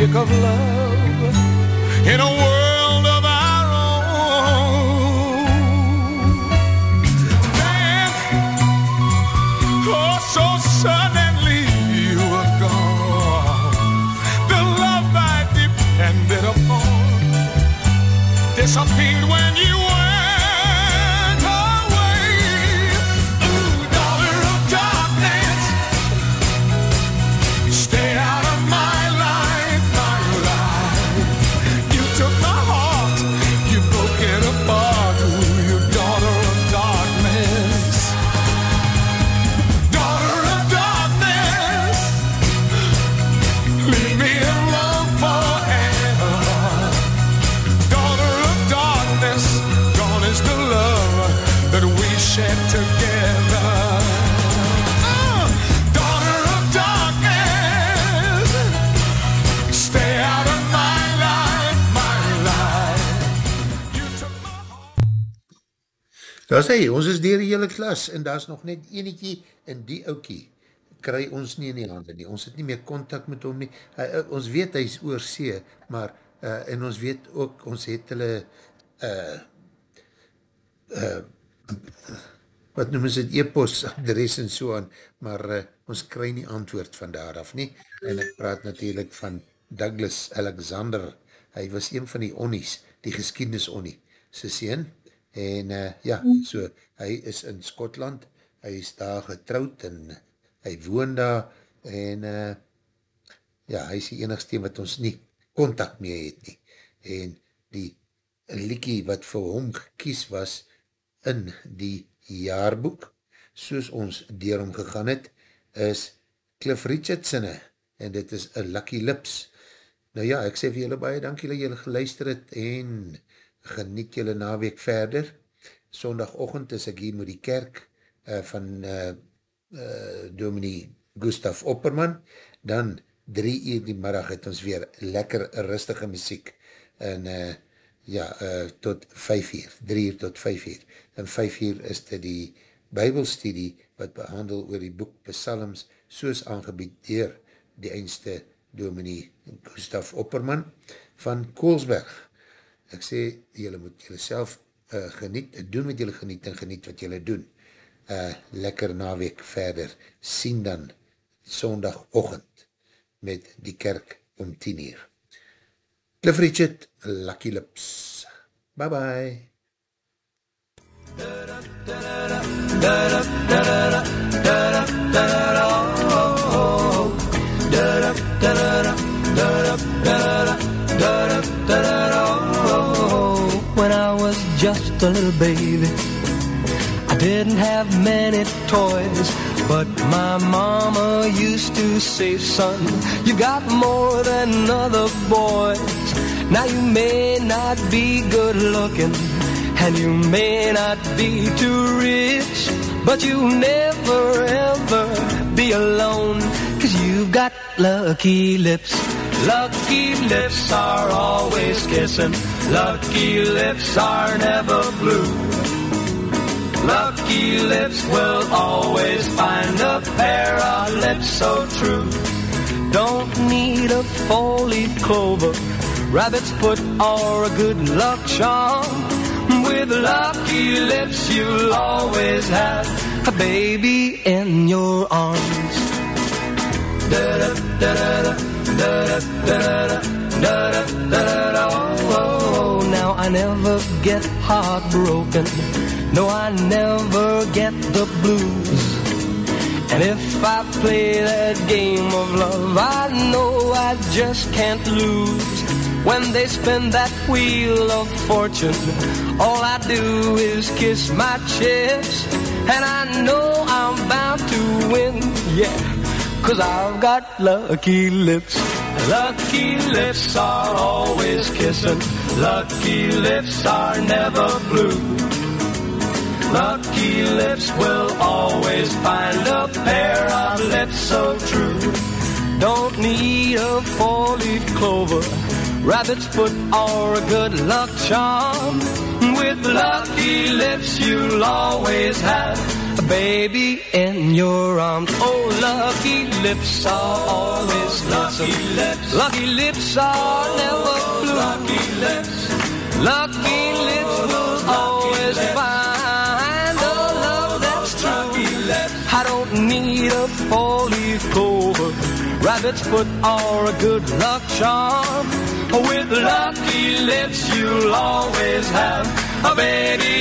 Of love in a world of our own. Then, oh, so suddenly you were gone. The love I depended upon disappeared Daar sê, ons is dier die hele klas en daar is nog net enetjie en die oukie kry ons nie in die hande nie. Ons het nie meer contact met hom nie. Hy, uh, ons weet hy is oor see, maar uh, en ons weet ook, ons het hulle uh, uh, wat noem ons het e-post adres en so aan, maar uh, ons kry nie antwoord van daar af nie. En ek praat natuurlijk van Douglas Alexander. Hy was een van die onnies, die geskiednis onnie, sy sien. En uh, ja, so, hy is in Skotland, hy is daar getrouwd en hy woon daar en uh, ja, hy is die enigste wat ons nie contact mee het nie. En die liekie wat vir hom gekies was in die jaarboek, soos ons dier hom gegaan het, is Cliff Richardson en dit is A Lucky Lips. Nou ja, ek sê vir julle baie dankie dat julle geluister het en geniet julle naweek verder. Sondagochtend is ek hier met die kerk uh, van uh, uh, Dominie Gustaf Opperman, dan drie uur die middag het ons weer lekker rustige muziek en uh, ja, uh, tot vijf uur, drie uur tot vijf uur. En vijf uur is dit die bybelstudie wat behandel oor die boek Psalms soos aangebied dier die eindste Dominie Gustaf Opperman van Koolsberg. Ek sê, jylle moet jylle self uh, geniet, doen wat jylle geniet en geniet wat jylle doen. Uh, lekker naweek verder, sien dan sondagochtend met die kerk om 10 uur. Cliff Richard, Lucky Lips. Bye bye. When I was just a little baby, I didn't have many toys, but my mama used to say, son, you got more than other boys. Now you may not be good looking, and you may not be too rich, but you'll never ever be alone, cause you've got lucky lips. Lucky lips are always kissing. Lucky lips are never blue. Lucky lips will always find a pair of lips so true. Don't need a four-leaf clover, rabbit's foot, or a good luck charm. With lucky lips, you'll always have a baby in your arms. Da-da, da-da-da, da-da, da-da, da-da, da-da, oh, oh, oh. Now I never get heartbroken No, I never get the blues. And if I play that game of love, I know I just can't lose. When they spin that wheel of fortune, all I do is kiss my chips. And I know I'm bound to win, yeah. Cause I've got lucky lips. Lucky lips are always kissing. Lucky lips are never blue. Lucky lips will always find a pair of lips so true. Don't need a four-leaf clover, rabbit's foot, or a good luck charm. With lucky lips, you'll always have baby in your arms. Oh, lucky lips are always lucky lips. Lucky lips are never blue. Lucky lips. Lucky lips will always find a love that's true. I don't need a four-leaf clover, rabbit's foot, or a good luck charm. With lucky lips, you'll always have a baby.